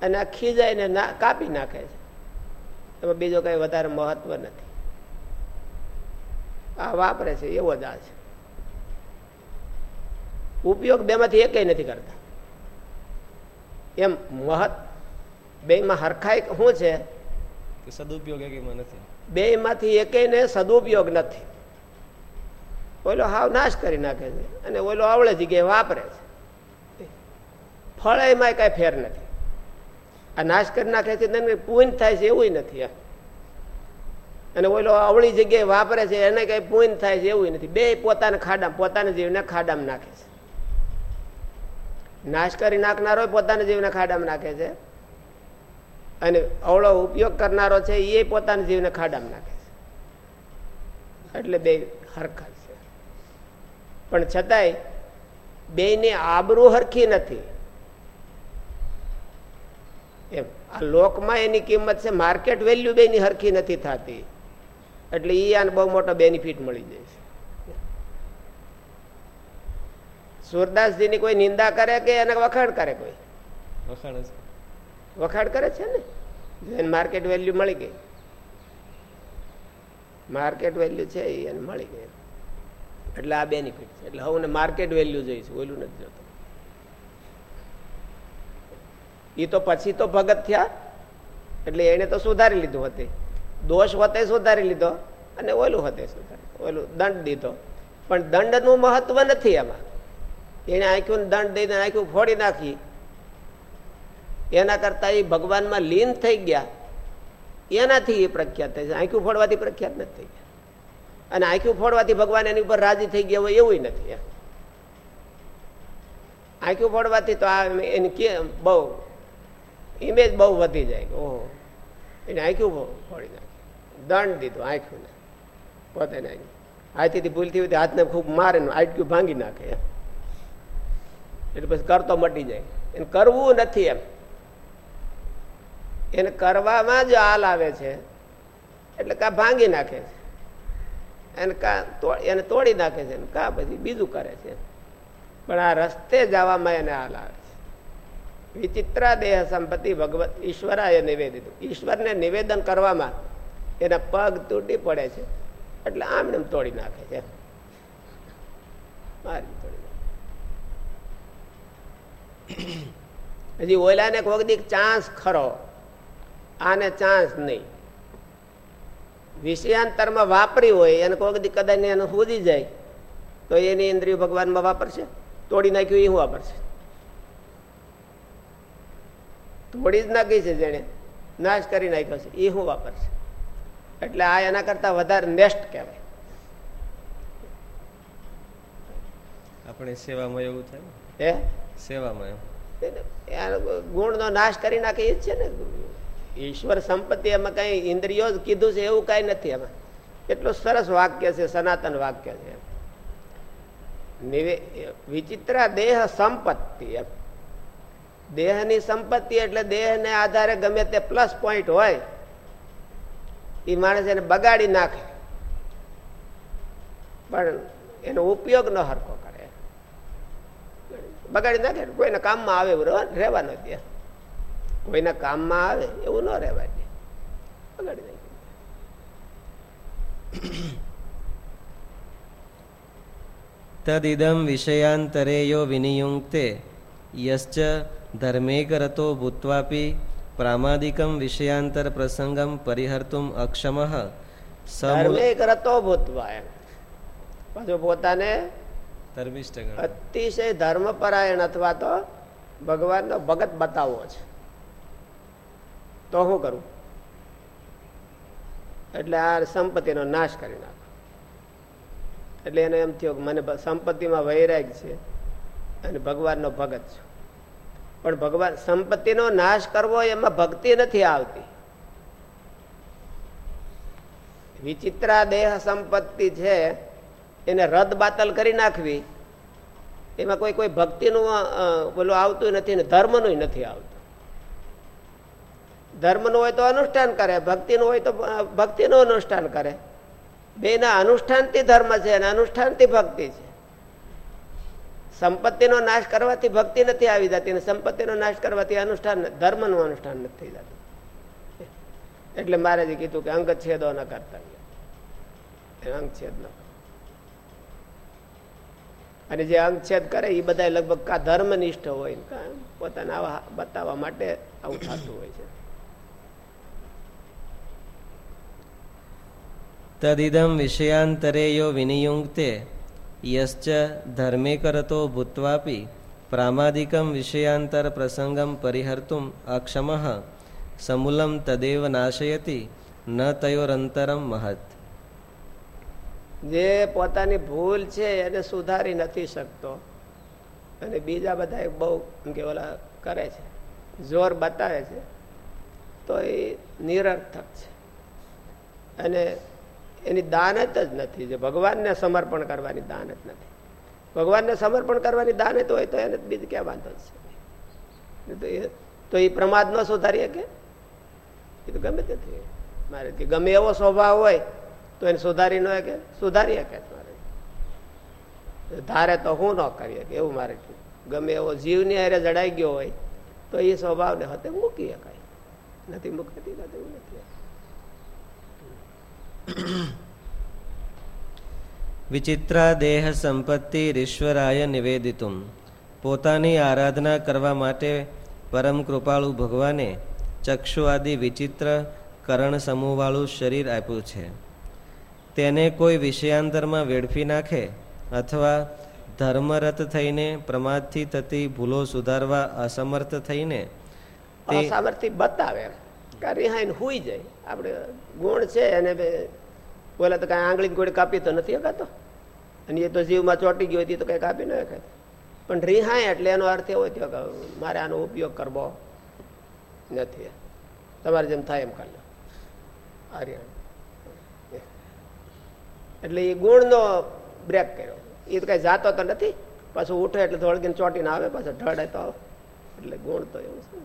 [SPEAKER 2] અને આ ખીજાઈને કાપી નાખે છે. એમાં બીજો કઈ વધારે મહત્વ નથી. આ વાપરે છે એવો જ આ છે. ઉપયોગ બેમાંથી એકેય નથી કરતા. એમ મહત બે માં હરખાઈ શું છે?
[SPEAKER 1] સદુપયોગ નથી.
[SPEAKER 2] બે માંથી એકેય સદુપયોગ નથી. ઓલો હાવ નાશ કરી નાખે છે. અને ઓલો આવડે જગ્યાએ વાપરે છે. ફળ એમાં કઈ ફેર નથી. આ નાશ કરી નાખે છે પૂન થાય છે એવું નથી અને ઓલો અવળી જગ્યાએ વાપરે છે એને કઈ પૂન થાય છે એવું નથી. બે પોતાના ખાડા પોતાના જીવને ખાડામાં નાખે છે. નાશ કરી નાખનારો પોતાના જીવને ખાડામાં નાખે છે. અને અવળો ઉપયોગ કરનારો છે એ પોતાના જીવને ખાડામાં નાખે છે. એટલે બે હરખા. પણ છતાંય બે ની આબરૂ હરખી નથી. એમ આ લોકમાં એની કિંમત છે માર્કેટ વેલ્યુ બે ની હરખી નથી થતી. એટલે એ આને બહુ મોટો બેનિફિટ મળી જાય છે. સુરદાસજીની કોઈ નિંદા કરે કે એને વખાણ કરે કોઈ? વખાણ કરે. છે ને? માર્કેટ વેલ્યુ મળી ગઈ. માર્કેટ વેલ્યુ છે એને મળી ગઈ. એટલે આ બેનિફિટ છે. એટલે હું માર્કેટ વેલ્યુ જોઈશું ઓલું નથી જોતું. એ તો પછી તો ભગત થયા. એટલે એને તો સુધારી લીધું હતી. દોષ હોતે સુધારી લીધો અને ઓલું હોતે સુધારી. ઓલું દંડ દીધો. પણ દંડનું મહત્વ નથી એમાં એને આંખ્યું દંડ દઈને આંખ્યું ફોડી નાખી. એના કરતા એ ભગવાનમાં લીન થઈ ગયા. એનાથી એ પ્રખ્યાત થાય છે. આંખ્યું ફોડવાથી પ્રખ્યાત નથી થઈ ગયા. અને આંખ્યું ફોડવાથી ભગવાન એની ઉપર રાજી થઈ ગયા હોય એવું નથી. આંખ્યું ફોડવાથી તો આ એની કે બહુ ઇમેજ બહુ વધી જાય ઓહો. એને આંખ્યું ફોડી નાખ્યું દંડ દીધો આંખ્યું પોતે હાથીથી ભૂલથી હાથને ખૂબ મારે આટક્યું ભાંગી નાખે. એટલે પછી કરતો મટી જાય. એને કરવું નથી એમ. એને કરવામાં જ હાલ આવે છે. એટલે કા ભાંગી નાખે છે. એને કા એને તોડી નાખે છે કા પછી બીજું કરે છે? પણ આ રસ્તે જવામાં એને હાલ આવે છે. વિચિત્રા દેહ સંપત્તિ ભગવત ઈશ્વરાએ નિવેદિત. ઈશ્વરને નિવેદન કરવામાં એના પગ તૂટી પડે છે. એટલે આમ તોડી નાખે છે. હજી ઓલાને કોક દીક ચાન્સ ખરો. આને ચાન્સ નહીં. વિષયાંતરમાં વાપરી હોય એને કોઈ દી કદાચ એને સુધી જાય તો એની ઇન્દ્રિય ભગવાનમાં વાપરશે. તોડી નાખ્યું એ હું વાપરશે? તોડી જ નાખી છે જેને નાશ કરી નાખ્યો છે એ હું વાપરશે? એટલે આ એના કરતા વધારે નેસ્ટ કહેવાય.
[SPEAKER 1] આપણે સેવામાં એવું થાય
[SPEAKER 2] હે?
[SPEAKER 1] સેવામાં
[SPEAKER 2] ગુણ નો નાશ કરી નાખે એ જ છે ને? ઈશ્વર સંપત્તિ એમાં કઈ ઇન્દ્રિયો કીધું છે એવું કઈ નથી એમાં. એટલું સરસ વાક્ય છે, સનાતન વાક્ય છે. વિચિત્ર દેહ સંપત્તિ દેહ દેહની સંપત્તિ એટલે દેહને આધારે ગમે તે પ્લસ પોઈન્ટ હોય એ માણસ એને બગાડી નાખે. પણ એનો ઉપયોગ ન હરખો બગાડી નાખે કોઈને કામમાં આવે એવું રહેવાનું ત્યાં કોઈના કામમાં આવે એવું ન રહેવાય. બગાડી
[SPEAKER 1] તદિદમ વિષયાંતરેયો વિનિયુક્તે યશ્ચ ધર્મેકરતો ભૂત્વાપી પ્રામાદિકમ વિષયાંતર પ્રસંગમ પરિહર્તુમ અક્ષમ.
[SPEAKER 2] ધર્મેકરતો ભૂતવા એમ પાછું પોતાને અતિશય ધર્મપરાયણ અથવા તો ભગવાનનો ભગત બતાવવો છે. તો શું કરું? એટલે આ સંપત્તિનો નાશ કરી નાખો. એટલે એને એમ થયો કે મને સંપત્તિમાં વૈરાગ છે અને ભગવાનનો ભગત છું. પણ ભગવાન, સંપત્તિનો નાશ કરવો એમાં ભક્તિ નથી આવતી. વિચિત્રા દેહ સંપત્તિ છે, એને રદ બાતલ કરી નાખવી, એમાં કોઈ કોઈ ભક્તિનું પેલું આવતું નથી ને ધર્મનું નથી આવતું. ધર્મનું હોય તો અનુષ્ઠાન કરે, ભક્તિનું હોય તો ભક્તિનું અનુષ્ઠાન કરે. બેના અનુષ્ઠાનથી ધર્મ છે અને અનુષ્ઠાનથી ભક્તિ છે. સંપત્તિનો નાશ કરવાથી ભક્તિ નથી આવી જતી અને સંપત્તિનો નાશ કરવાથી અનુષ્ઠાન ધર્મનું અનુષ્ઠાન નથી થઈ જતું. એટલે મારે જે કીધું કે અંગ છેદો ન કરતા. અંગ છેદ ન અને જે અંગછેદ કરે એ બધા લગભગ કા ધર્મનિષ્ઠ હોય પોતાના આવા બતાવવા માટે આવું થતું હોય છે.
[SPEAKER 1] તદિદમ વિષયાંતરેયો વિનિયુક્તે યશ્ચ ધર્મે કરતો ભૂત્વાપી પ્રામાદિકમ વિષયાંતર પ્રસંગમ પરિહર્તુમ અક્ષમ સમૂલમ તદેવ નાશયતી ન તયોરંતરમ મહત
[SPEAKER 2] જે પોતાની ભૂલ છે એને સુધારી નથી શકતો, અને બીજા બધા બહુ કે ઓલા કરે છે, જોર બતાવે છે, તો એ નિરર્થક છે. અને એની દાનત જ નથી. જે ભગવાનને સમર્પણ કરવાની દાનત નથી. ભગવાનને સમર્પણ કરવાની દાનત હોય તો એને બીજ ક્યાં વાંધો છે? તો એ પ્રમાદ ન સુધારીએ કે? એ તો ગમે તે મારે ગમે એવો સ્વભાવ હોય તો એને સુધારી ન કે સુધારી શકે મારે ધારે તો હું ન કરીએ કે એવું મારે ગમે એવો જીવની હારે જડાઈ ગયો હોય તો એ સ્વભાવને હતે મૂકી શકાય. નથી મૂકતી, નથી
[SPEAKER 1] વિચિત્રા દેહ સંપત્તિ ઈશ્વરાય નિવેદિતું પોતાની આરાધના કરવા માટે પરમ કૃપાળુ ભગવાને ચક્ષુ આદિ વિચિત્ર કરણ સમૂહવાળું શરીર આપ્યું છે. તેને કોઈ વિષયાંતરમાં વેડફી નાખે અથવા ધર્મરત થઈને પ્રમાદથી થતી ભૂલો સુધારવા અસમર્થ થઈને
[SPEAKER 2] બતાવે રિહાઈને હુઈ જાય. આપણે ગુણ છે અને બોલે તો કાંઈ આંગળી ગોળી કાપી તો નથી અગાતો અને એ તો જીવમાં ચોટી ગયો હતી તો કંઈ કાપી ન ખાય પણ રિહાય એટલે એનો અર્થ એવો થયો કે મારે આનો ઉપયોગ કરવો નથી. તમારે જેમ થાય એમ કરી લો. આર્યણ એટલે એ ગુણનો બ્રેક કર્યો. એ તો કાંઈ જાતો તો નથી. પાછું ઉઠે એટલે થોડીને ચોટીને આવે, પાછું ઢળે તો એટલે ગુણ તો એવું છે.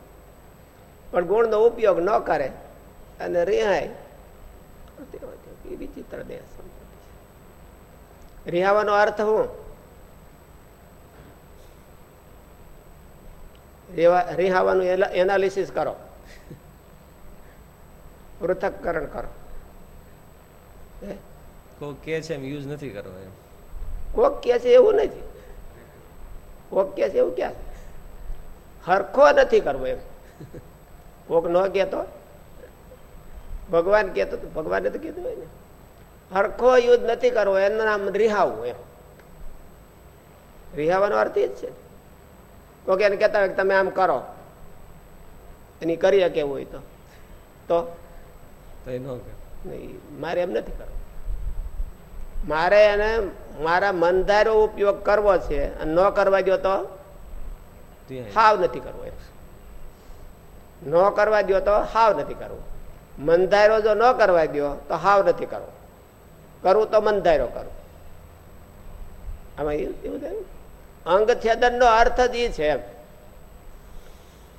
[SPEAKER 2] પણ ગુણનો ઉપયોગ ન કરે અને રિહાય. એ વિચિત્ર દેહ રિહાવાનો અર્થ હું રિહાવાનું એનાલિસિસ કરો. પૃથકકરણ કરો.
[SPEAKER 1] કોક કે છે એમ યુઝ નથી કરવો એમ.
[SPEAKER 2] કોક કે છે એવું નથી. કોક કે છે એવું ક્યાં હરખો નથી કરવો એમ. કોક ન કેતો ભગવાન કેતો ભગવાને તો કીધું હોય ને. હરખો યુદ્ધ નથી કરવો એનું નામ રિહાવું એમ. રિહાવાનો અર્થ જ છે. કોકે એને કહેતા હોય તમે આમ કરો. એની કરી શકે એવું હોય તો. મારે એમ નથી કરવું. મારે એને મારા મનધારો ઉપયોગ કરવો છે અને ન કરવા ગયો તો? હાવ નથી કરવો ન કરવા દો તો હાવ નથી કરવું. મંધાયરો જો ન કરવા દો તો હાવ નથી કરવો. કરવું તો મંધાયરો કરવું. આમાં એવું થાય અંગ છેદન નો અર્થ જ એ છે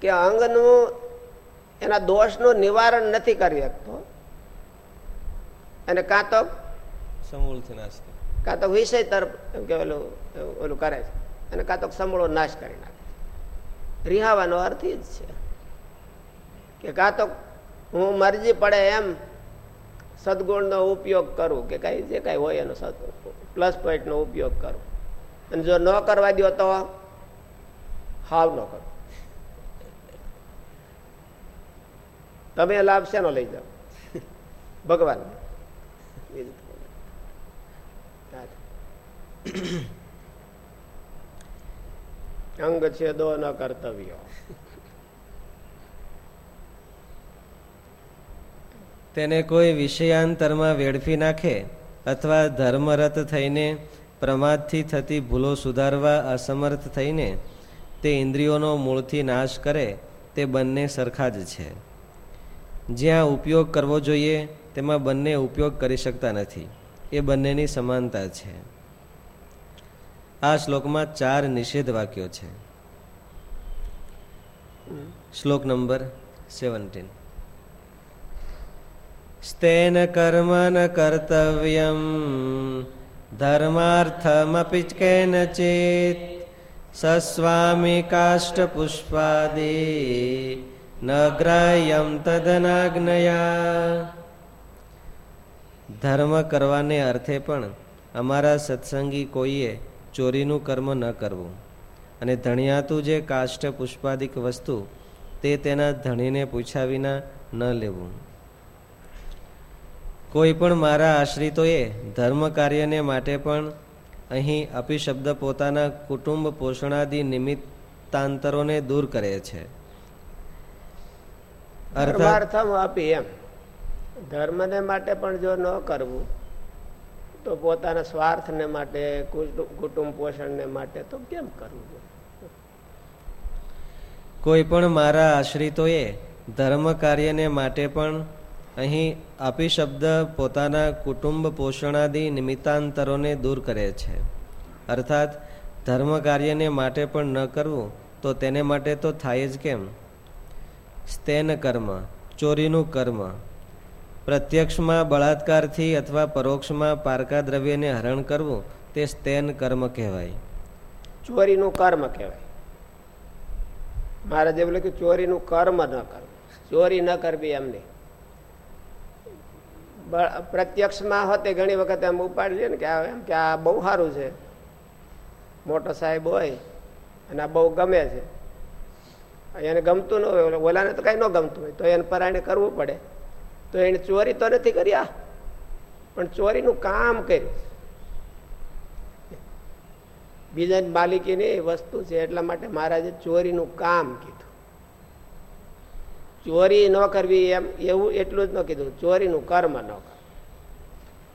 [SPEAKER 2] કે અંગનું એના દોષનું નિવારણ નથી કરી શકતો. અને કાં તો
[SPEAKER 1] સમૂળથી નાશ
[SPEAKER 2] કાં તો વિષય તરફ એમ કે ઓલું ઓલું કરે છે. અને કાં તો સમૂળો નાશ કરી નાખે રિહાવાનો અર્થ જ છે. કે કાં તો હું મરજી પડે એમ સદગુણનો ઉપયોગ કરું કે કઈ જે કાંઈ હોય એનો પ્લસ પોઈન્ટનો ઉપયોગ કરું. અને જો ન કરવા દો તો હાવ ન કરો. તમે લાભ શેનો લઈ જાઓ? ભગવાન. અંગ છેદો ન કર્તવ્ય.
[SPEAKER 1] તેને કોઈ વિષયાંતરમાં વેડફી નાખે અથવા ધર્મરત થઈને પ્રમાદથી થતી ભૂલો સુધારવા અસમર્થ થઈને તે ઇન્દ્રિયોનો મૂળથી નાશ કરે, તે બંને સરખા જ છે. જ્યાં ઉપયોગ કરવો જોઈએ, તેમાં બંને ઉપયોગ કરી શકતા નથી. એ બંનેની સમાનતા છે. આ શ્લોકમાં ચાર નિષેધ વાક્યો છે. શ્લોક નંબર સેવન્ટીન. સ્તેન ન કર્તવ્યમ ધર્માર્થમપી કેનચિત સસ્વામી કાષ્ટપુષ્પાદે ન ગ્રાહ્યમ તદનાજ્ઞયા ધર્મ કરવાને અર્થે પણ અમારા સત્સંગી કોઈએ ચોરીનું કર્મ ન કરવું અને ધણિયાતું જે કાષ્ટ પુષ્પાદિક વસ્તુ તે તેના ધણીને પૂછ્યા વિના ન લેવું કોઈ પણ મારા આશ્રિતોએ ધર્મ કાર્યને માટે પણ અહીં અપિશબ્દ પોતાના કુટુંબ પોષણાદિ નિમિત્તાંતરોને દૂર કરે છે.
[SPEAKER 2] અર્થાર્થમ આપી એમ. ધર્મને માટે પણ જો ન કરવું તો પોતાના સ્વાર્થને માટે કુટુંબ પોષણને માટે તો કેમ કરવું
[SPEAKER 1] કોઈ પણ મારા આશ્રિતોએ ધર્મ કાર્યને માટે પણ અહીં આપી શબ્દ પોતાના કુટુંબ પોષણાદિ નિમિત્તાંતરોને દૂર કરે છે. અર્થાત, ધર્મ કાર્યને માટે પણ ન કરવું, તો તેને માટે તો થાય જ કેમ? સ્તેન કર્મ, ચોરીનું કર્મ. પ્રત્યક્ષમાં બળાત્કારથી અથવા પરોક્ષમાં પારકા દ્રવ્યને હરણ કરવું, તે સ્તેન કર્મ કહેવાય.
[SPEAKER 2] ચોરીનું કર્મ કહેવાય. મારે જેવું કે ચોરીનું કર્મ ન કરવું. ચોરી ન કરવી એમની. પ્રત્યક્ષમાં હોતે ઘણી વખત એમ ઉપાડી લે ને કે એમ કે આ બહુ સારું છે. મોટો સાહેબ હોય અને આ બહુ ગમે છે. એને ગમતું ન હોય ઓલાને તો કાંઈ ન ગમતું હોય, તો એને પરાયણે કરવું પડે. તો એને ચોરી તો નથી કર્યા પણ ચોરીનું કામ કર્યું. બીજાની માલિકીની વસ્તુ છે એટલા માટે મહારાજે ચોરીનું કામ કીધું ચોરી ન કરવી એમ, એવું એટલું જ ન કીધું. ચોરીનું કર્મ ન કર.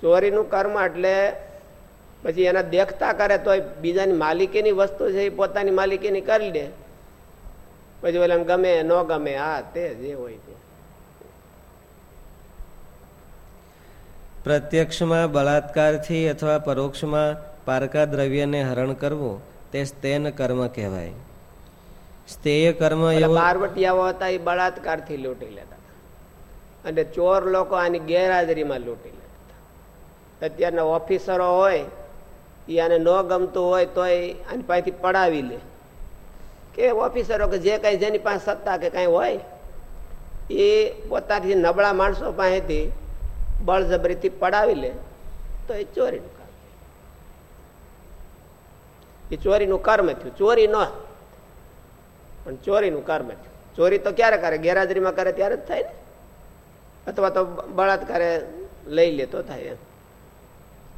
[SPEAKER 2] ચોરીનું કર્મ એટલે પછી એના દેખતા કરે તો બીજાની માલિકીની વસ્તુ છે એ પોતાની માલિકીની કરી લે. પછી ઓલા ગમે, ન ગમે આ તે જે હોય તે.
[SPEAKER 1] પ્રત્યક્ષમાં બળાત્કારથી અથવા પરોક્ષમાં પારકા દ્રવ્યને હરણ કરવું, તે સ્તેન કર્મ કહેવાય. સ્તેય કર્મ
[SPEAKER 2] બારવટિયાઓ હતા એ બળાત્કારથી લૂંટી લેતા અને ચોર લોકો આની ગેરહાજરીમાં લૂંટી લેતા અત્યારના ઓફિસરો હોય એ આને ન ગમતું હોય તો આની પાસેથી પડાવી લે. કે ઓફિસરો કે જે કઈ જેની પાસે સત્તા કે કઈ હોય એ પોતાથી નબળા માણસો પાસેથી બળજબરીથી પડાવી લે તો એ ચોરીનું કામ એ ચોરીનું કર્મ થયું. ચોરી ન પણ ચોરીનું કર્મ ચોરી તો ક્યારે કરે? ગેરહાજરીમાં કરે ત્યારે જ થાય ને? અથવા તો બળાત્કારે લઈ લે તો થાય એમ.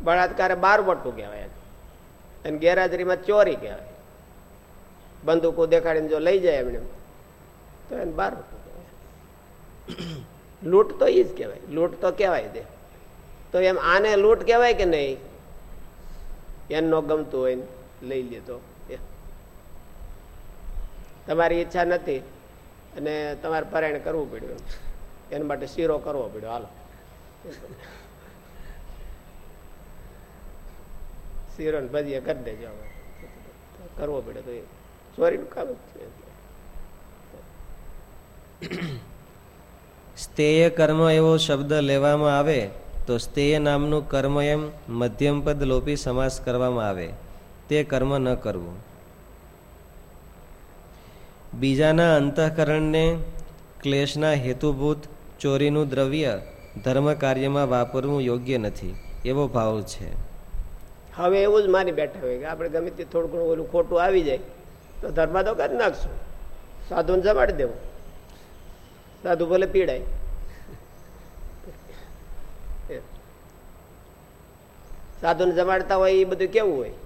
[SPEAKER 2] બળાત્કારે બાર વટું કહેવાય અને ગેરહાજરીમાં ચોરી કહેવાય. બંદૂકો દેખાડીને જો લઈ જાય એમને, તો એને બાર વટું કહેવાય. લૂંટ તો એ જ કહેવાય. લૂંટ તો કહેવાય દે તો એમ આને લૂંટ કહેવાય કે નહીં? એનો ગમતું હોય લઈ લીધો તમારી ઈચ્છા નથી અને તમારે પરાયણ કરવું પડ્યું. એના માટે શીરો કરવો પડ્યો. હાલો. શીરો ને કરી દેજો કરવો પડ્યો તો એ. ચોરીનું કામ જ છે
[SPEAKER 1] સ્તેય કર્મ એવો શબ્દ લેવામાં આવે તો સ્તેય નામનું કર્મ એમ મધ્યમ પદ લોપી સમાસ કરવામાં આવે. તે કર્મ ન કરવું. બીજાના અંતઃકરણને ક્લેશના હેતુભૂત ચોરીનું દ્રવ્ય ધર્મ કાર્યમાં વાપરવું યોગ્ય નથી, એવો ભાવ છે.
[SPEAKER 2] હવે એવું જ માની બેઠા હોય કે આપણે ગમે તે થોડું ઘણું ઓલું ખોટું આવી જાય, તો ધર્મ તો કરી નાખશું. સાધુને જમાડી દેવું. સાધુ ભલે પીડાય. સાધુને જમાડતા હોય એ બધું કેવું હોય?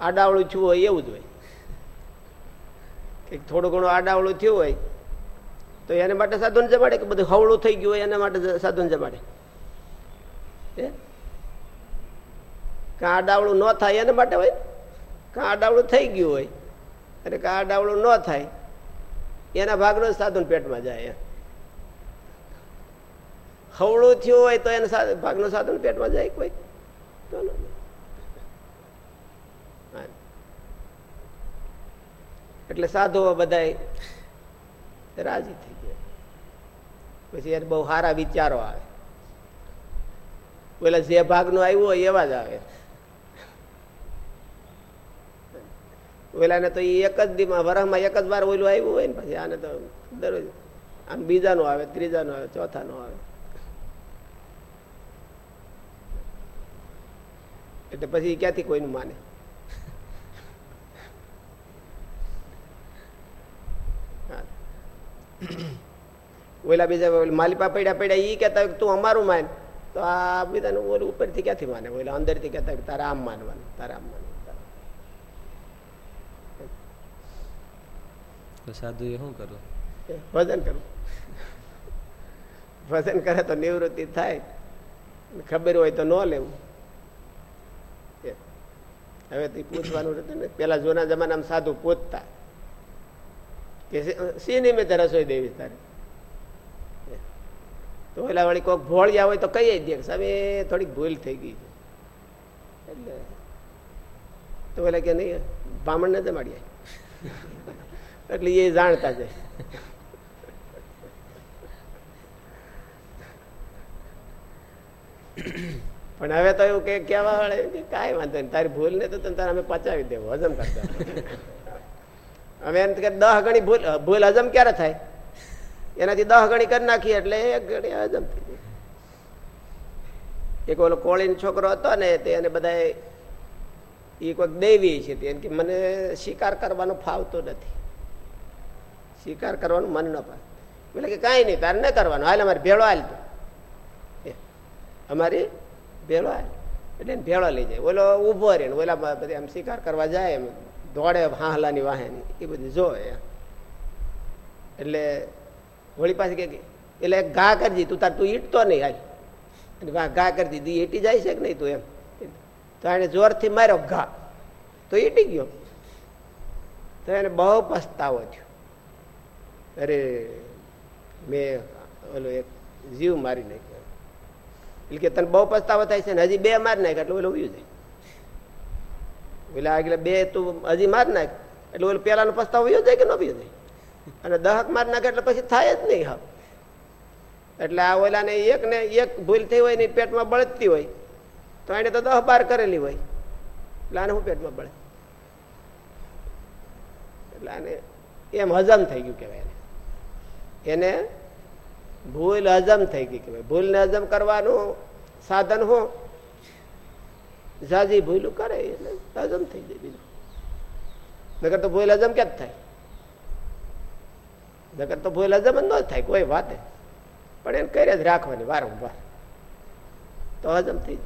[SPEAKER 2] આડાવળું થયું હોય એવું જ હોય. કંઈક થોડું ઘણું આડાવળું થયું હોય, તો એને માટે સાધુને જમાડે કે બધું હવળું થઈ ગયું હોય એના માટે સાધુને જમાડે. કાં આડાવળું ન થાય એના માટે હોય? કાં આડાવળું થઈ ગયું હોય અને કાં આડાવળું ન થાય, એના ભાગનો સાધુન પેટમાં જાય હવળું થયું હોય તો એના ભાગનો સાધુન પેટમાં જાય કોઈ? એટલે સાધુઓ બધા રાજી થઈ ગયા. પછી એને બહુ સારા વિચારો આવે. પેલા જે ભાગનું આવ્યું હોય એવા જ આવે. ઓલાને તો એ એક જ દીમાં વરસમાં એક જ વાર ઓલું આવ્યું હોય ને પછી આને તો દરરોજ આમ બીજાનું આવે, ત્રીજાનું આવે, ચોથાનો આવે. એટલે પછી ક્યાંથી કોઈનું માને? ઓલા બીજા માલિપા પડ્યા પડ્યા એ કહેતા તું અમારું માન. તો આ બીજાનું ઓલું ઉપરથી ક્યાંથી માને? ઓલા અંદરથી કહેતા તારા આમ માનવાનું તારા આમ માનવાનું.
[SPEAKER 1] તો સાધુ એ શું કરું
[SPEAKER 2] ભજન કરું ભજન કરે તો નિવૃત્તિ થાય. ખબર હોય તો ન લેવું. હવે તે પૂછવાનું હતું ને. પેલા જૂના જમાનામાં સાધુ પૂછતા કે સી નિમિત્તે રસોઈ દેવી તારે. તો ઓલા વળી કોઈક ભોળિયા હોય તો કહીએ દે સામે થોડીક ભૂલ થઈ ગઈ એટલે તો ઓલા કે નહીં બ્રાહ્મણ ને જમાડીએ એટલે એ જાણતા છે. પણ હવે તો એવું કે કેવા વાળે કાંઈ વાંધો નહીં, તારી ભૂલ ને તો તારે અમે પચાવી દેવું, હજમ કરતા હવે એમ કે દહ ગણી ભૂલ ભૂલ હજમ ક્યારે થાય? એનાથી દહ ગણી કરી નાખીએ એટલે એક ગણી હજમ થઈ જાય. એક ઓલો કોળીનો છોકરો હતો ને, તે એને બધા એ કોઈક દેવી છે કે મને શિકાર કરવાનો ફાવતો નથી. શિકાર કરવાનું મન ન પાય એટલે કે કાંઈ નહીં, તારે ન કરવાનું. હાલ અમારે ભેળો હાલ તો. અમારી ભેળો હાલ. એટલે ભેળો લઈ જાય. ઓલો ઊભો રહે ઓલા બધી આમ શિકાર કરવા જાય એમ. દોડે હાહલાની વાહેની, એ બધી જોવે એટલે હોળી પાસે કે એટલે ઘા કરજી, તું તાર, તું ઈટતો નહીં હાલ. અને ઘા કરી દીધી ઈટી જાય છે કે નહીં તું એમ? તો એને જોરથી માર્યો ઘા. તો ઈટી ગયો. તો એને બહુ પસ્તાવો થયો. અરે, મેં ઓલો એક જીવ મારી નાખ્યો. એટલે કે તને બહુ પસ્તાવો થાય છે ને, હજી બે મારી નાખ એટલે ઓલું ઉયું જાય. એટલે આગળ બે તું હજી માર નાખ. એટલે ઓલું પેલાનો પસ્તાવો વયો જાય કે ન વયો જાય? અને દહક માર નાખે એટલે પછી થાય જ નહીં હા એટલે આ ઓલાને એક ને એક ભૂલ થઈ હોય ને પેટમાં બળતી હોય, તો એને તો દહ બાર કરેલી હોય. એટલે આને હું પેટમાં બળે એટલે આને એમ હજમ થઈ ગયું કેવાય એને. એને ભૂલ હજમ થઈ ગઈ કહેવાય. ભૂલ ને હજમ કરવાનું સાધન હું. ઝાઝી ભૂલું કરે એટલે હજમ થઈ જાય બીજું. નગર તો ભૂલ હજમ ક્યાં થાય? નગર તો ભૂલ હજમ જ ન થાય, કોઈ વાતે. પણ એને કરે જ રાખવાની વારંવાર તો હજમ થઈ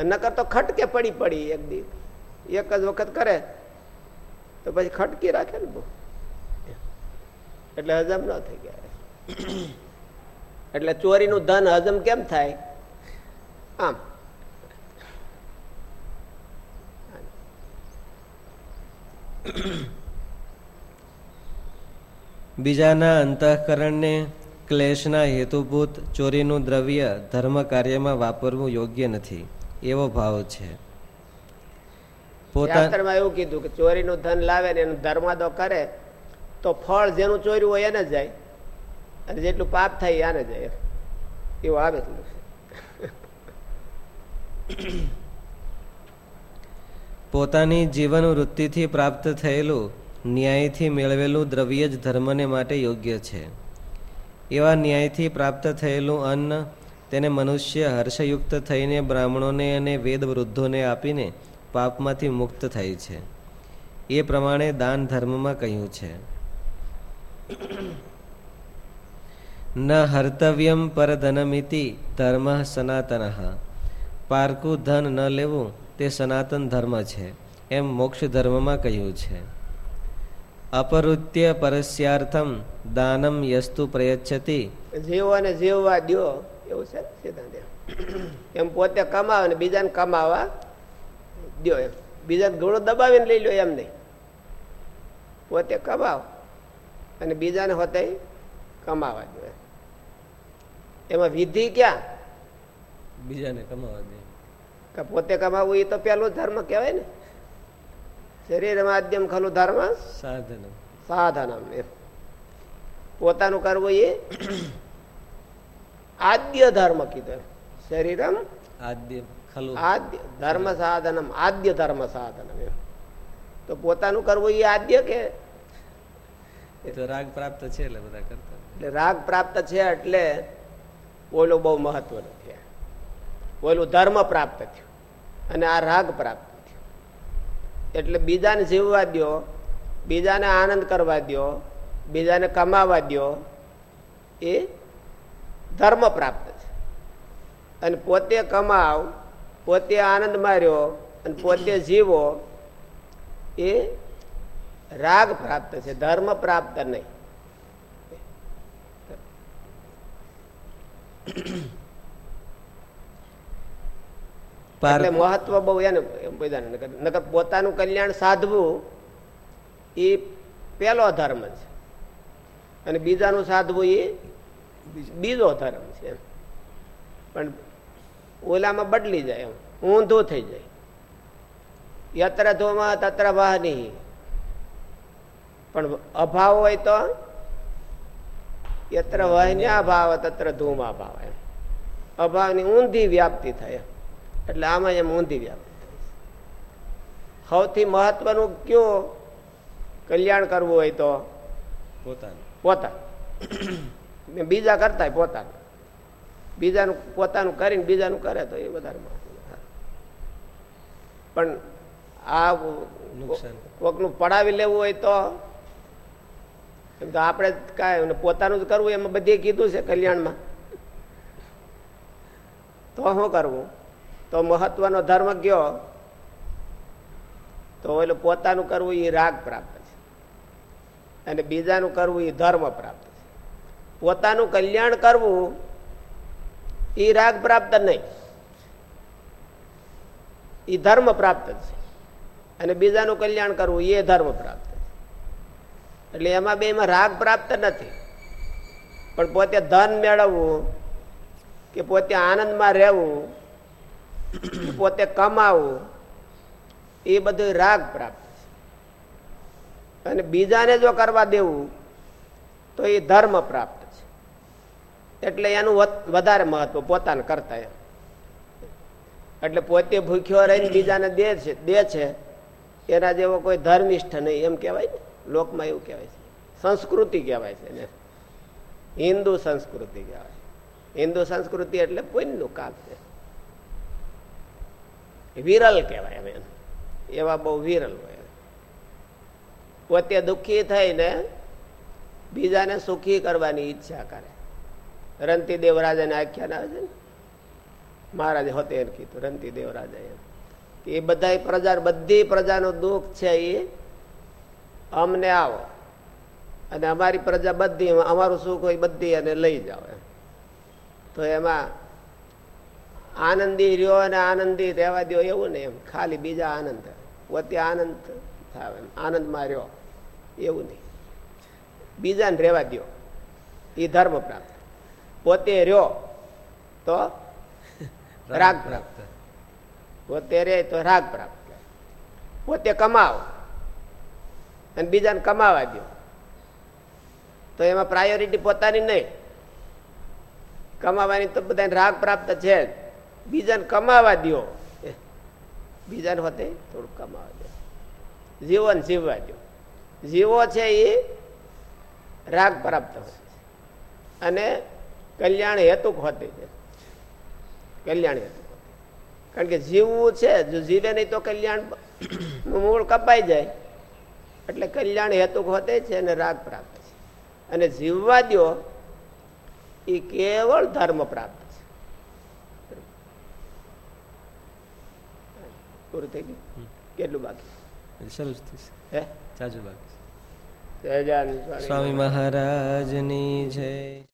[SPEAKER 2] નકર તો ખટકે પડી પડી એક દી. એક જ વખત કરે, તો પછી ખટકી રાખે ને બહુ. એટલે હજમ ન થઈ ગયા. એટલે ચોરીનું ધન હજમ કેમ થાય? આમ.
[SPEAKER 1] બીજાના અંતઃકરણને ક્લેશના હેતુભૂત ચોરીનું દ્રવ્ય ધર્મ કાર્યમાં વાપરવું યોગ્ય નથી એવો ભાવ છે.
[SPEAKER 2] એવું કીધું કે ચોરીનું ધન લાવે ને એનું ધર્માદો કરે તો ફળ જેનું ચોર્યું હોય એને જાય. અને જેટલું પાપ થાય એને જાય. એવું આવે
[SPEAKER 1] પોતાની જીવન વૃત્તિથી પ્રાપ્ત થયેલું ન્યાયથી મેળવેલું દ્રવ્ય જ ધર્મને માટે યોગ્ય છે. એવા ન્યાયથી પ્રાપ્ત થયેલું અન્ન તેને મનુષ્ય હર્ષયુક્ત થઈને બ્રાહ્મણોને અને વેદ વૃદ્ધોને આપીને પાપમાંથી મુક્ત થાય છે. એ પ્રમાણે દાન ધર્મમાં કહ્યું છે. ન હર્તવ્યમ પરધનમિતિ ધર્મ સનાતન. પારકું ધન ન લેવું તે સનાતન ધર્મ છે એમ મોક્ષ ધર્મમાં કહ્યું છે. અપરુત્ય પરસ્યાર્થમ દાનમ યસ્તુ પ્રયચ્છતિ.
[SPEAKER 2] જીવોને જીવવા દો એવું છે સિદ્ધાંત એમ. પોતે કમાવે ને બીજાને કમાવા દો એમ. બીજાને ઘોડો દબાવીને લઈ લો એમ નહીં. પોતે કમાવ અને બીજાને હોતે કમાવા દો એમાં. વિધિ ક્યાં?
[SPEAKER 1] બીજાને કમાવા દે
[SPEAKER 2] કે પોતે કમાવું એ તો પેલું ધર્મ કહેવાય ને. શરીર માધ્યમ ખલું ધર્મ.
[SPEAKER 1] સાધન.
[SPEAKER 2] સાધનમ એ પોતાનું કરવું એ આદ્ય ધર્મ કીધું શરીરમ
[SPEAKER 1] આદ્ય ખલું.
[SPEAKER 2] આદ્ય ધર્મ સાધનમ આદ્ય ધર્મ સાધનમ એમ. તો પોતાનું કરવું એ આદ્ય કે?
[SPEAKER 1] એ તો રાગ પ્રાપ્ત છે એટલે બધા કરતા.
[SPEAKER 2] એટલે રાગ પ્રાપ્ત છે એટલે ઓલું બહુ મહત્વનું છે. ઓલું ધર્મ પ્રાપ્ત થયું. અને આ રાગ પ્રાપ્ત થયો. એટલે બીજાને જીવવા દો બીજાને આનંદ કરવા દો બીજાને કમાવા દો એ ધર્મ પ્રાપ્ત છે. અને પોતે કમાવ, પોતે આનંદ માર્યો અને પોતે જીવો, એ રાગ પ્રાપ્ત છે, ધર્મ પ્રાપ્ત નહીં. એટલે મહત્વ બહુ એને નકર પોતાનું કલ્યાણ સાધવું એ પેલો ધર્મ છે. અને બીજાનું સાધવું એ બીજો. ધર્મ છે પણ ઓલામાં બદલી જાય એમ. ઊંધું થઈ જાય. યત્ર ધોમાં તત્ર વાહની. પણ અભાવ હોય તો યત્ર વહન્યા ભાવ તત્ર ધૂમા ભાવ એમ. અભાવની ઊંધી વ્યાપ્તિ થાય એટલે આમાં એમ ઊંધી વ્યાપ્તિ સૌથી મહત્વનું કયું કલ્યાણ કરવું હોય તો?
[SPEAKER 1] પોતાનું.
[SPEAKER 2] પોતાનું. બીજા કરતા પોતાનું. બીજાનું પોતાનું કરીને બીજાનું કરે તો એ વધારે પણ આ કોકનું પડાવી લેવું હોય તો? એમ તો આપણે કાંઈ પોતાનું જ કરવું એમાં બધે કીધું છે કલ્યાણમાં. તો શું કરવું? તો મહત્વનો ધર્મ ગયો તો એટલે પોતાનું કરવું એ રાગ પ્રાપ્ત છે. અને બીજાનું કરવું એ ધર્મ પ્રાપ્ત છે. પોતાનું કલ્યાણ કરવું એ રાગ પ્રાપ્ત નહીં. એ ધર્મ પ્રાપ્ત છે. અને બીજાનું કલ્યાણ કરવું એ ધર્મ પ્રાપ્ત છે. એટલે એમાં બે એમાં રાગ પ્રાપ્ત નથી. પણ પોતે ધન મેળવવું કે પોતે આનંદમાં રહેવું પોતે કમાવું, એ બધું રાગ પ્રાપ્ત છે. અને બીજાને જો કરવા દેવું, તો એ ધર્મ પ્રાપ્ત છે. એટલે એનું વધારે મહત્વ પોતાને કરતા એમ. એટલે પોતે ભૂખ્યો રહીને બીજાને દે છે દે છે, એના જેવો કોઈ ધર્મિષ્ઠ નહીં, એમ કહેવાય ને? લોકમાં એવું કહેવાય છે. સંસ્કૃતિ કહેવાય છે ને હિન્દુ સંસ્કૃતિ કહેવાય. હિન્દુ સંસ્કૃતિ એટલે પુણ્યનું કામ છે. વિરલ કહેવાય એમ એવા બહુ વિરલ હોય પોતે દુઃખી થઈને બીજાને સુખી કરવાની ઈચ્છા કરે. રંતી દેવરાજાને આખ્યાન આવે છે ને? મહારાજે હોતે એમ કીધું, રંતી દેવરાજા એમ. એ બધા પ્રજા, બધી પ્રજાનું દુઃખ છે એ અમને આવો. અને અમારી પ્રજા બધી, અમારું સુખ હોય બધી અને લઈ જાઓ એમ. તો એમાં આનંદી રહ્યો અને આનંદી રહેવા દો એવું ને એમ. ખાલી બીજા આનંદ. પોતે આનંદ થાય એમ. આનંદમાં રહ્યો. એવું નહીં. બીજાને રહેવા દો એ ધર્મ પ્રાપ્ત. પોતે રહ્યો તો રાગ પ્રાપ્ત. પોતે રે તો રાગ પ્રાપ્ત. પોતે કમાવ. અને બીજાને કમાવા દો તો એમાં પ્રાયોરિટી પોતાની નહીં. કમાવાની તો બધાને રાગ પ્રાપ્ત છે જ. બીજાને કમાવા દો બીજાને હોતે થોડુંક કમાવા દો જીવન જીવવા દો જીવો છે એ રાગ પ્રાપ્ત હોય અને કલ્યાણ હેતુક હોતી છે. કલ્યાણ હેતુ. કારણ કે જીવવું છે, જો જીવે નહીં તો કલ્યાણ મૂળ કપાઈ જાય. એટલે કલ્યાણ હેતુક હોતે છે અને રાગ પ્રાપ્ત છે. અને જીવવા દો એ કેવળ ધર્મ પ્રાપ્ત છે પૂરું થઈ ગયું. કેટલું બાકી?
[SPEAKER 1] શરૂ
[SPEAKER 2] હે?
[SPEAKER 1] ચાજુ બાકી. સ્વામી મહારાજની જય.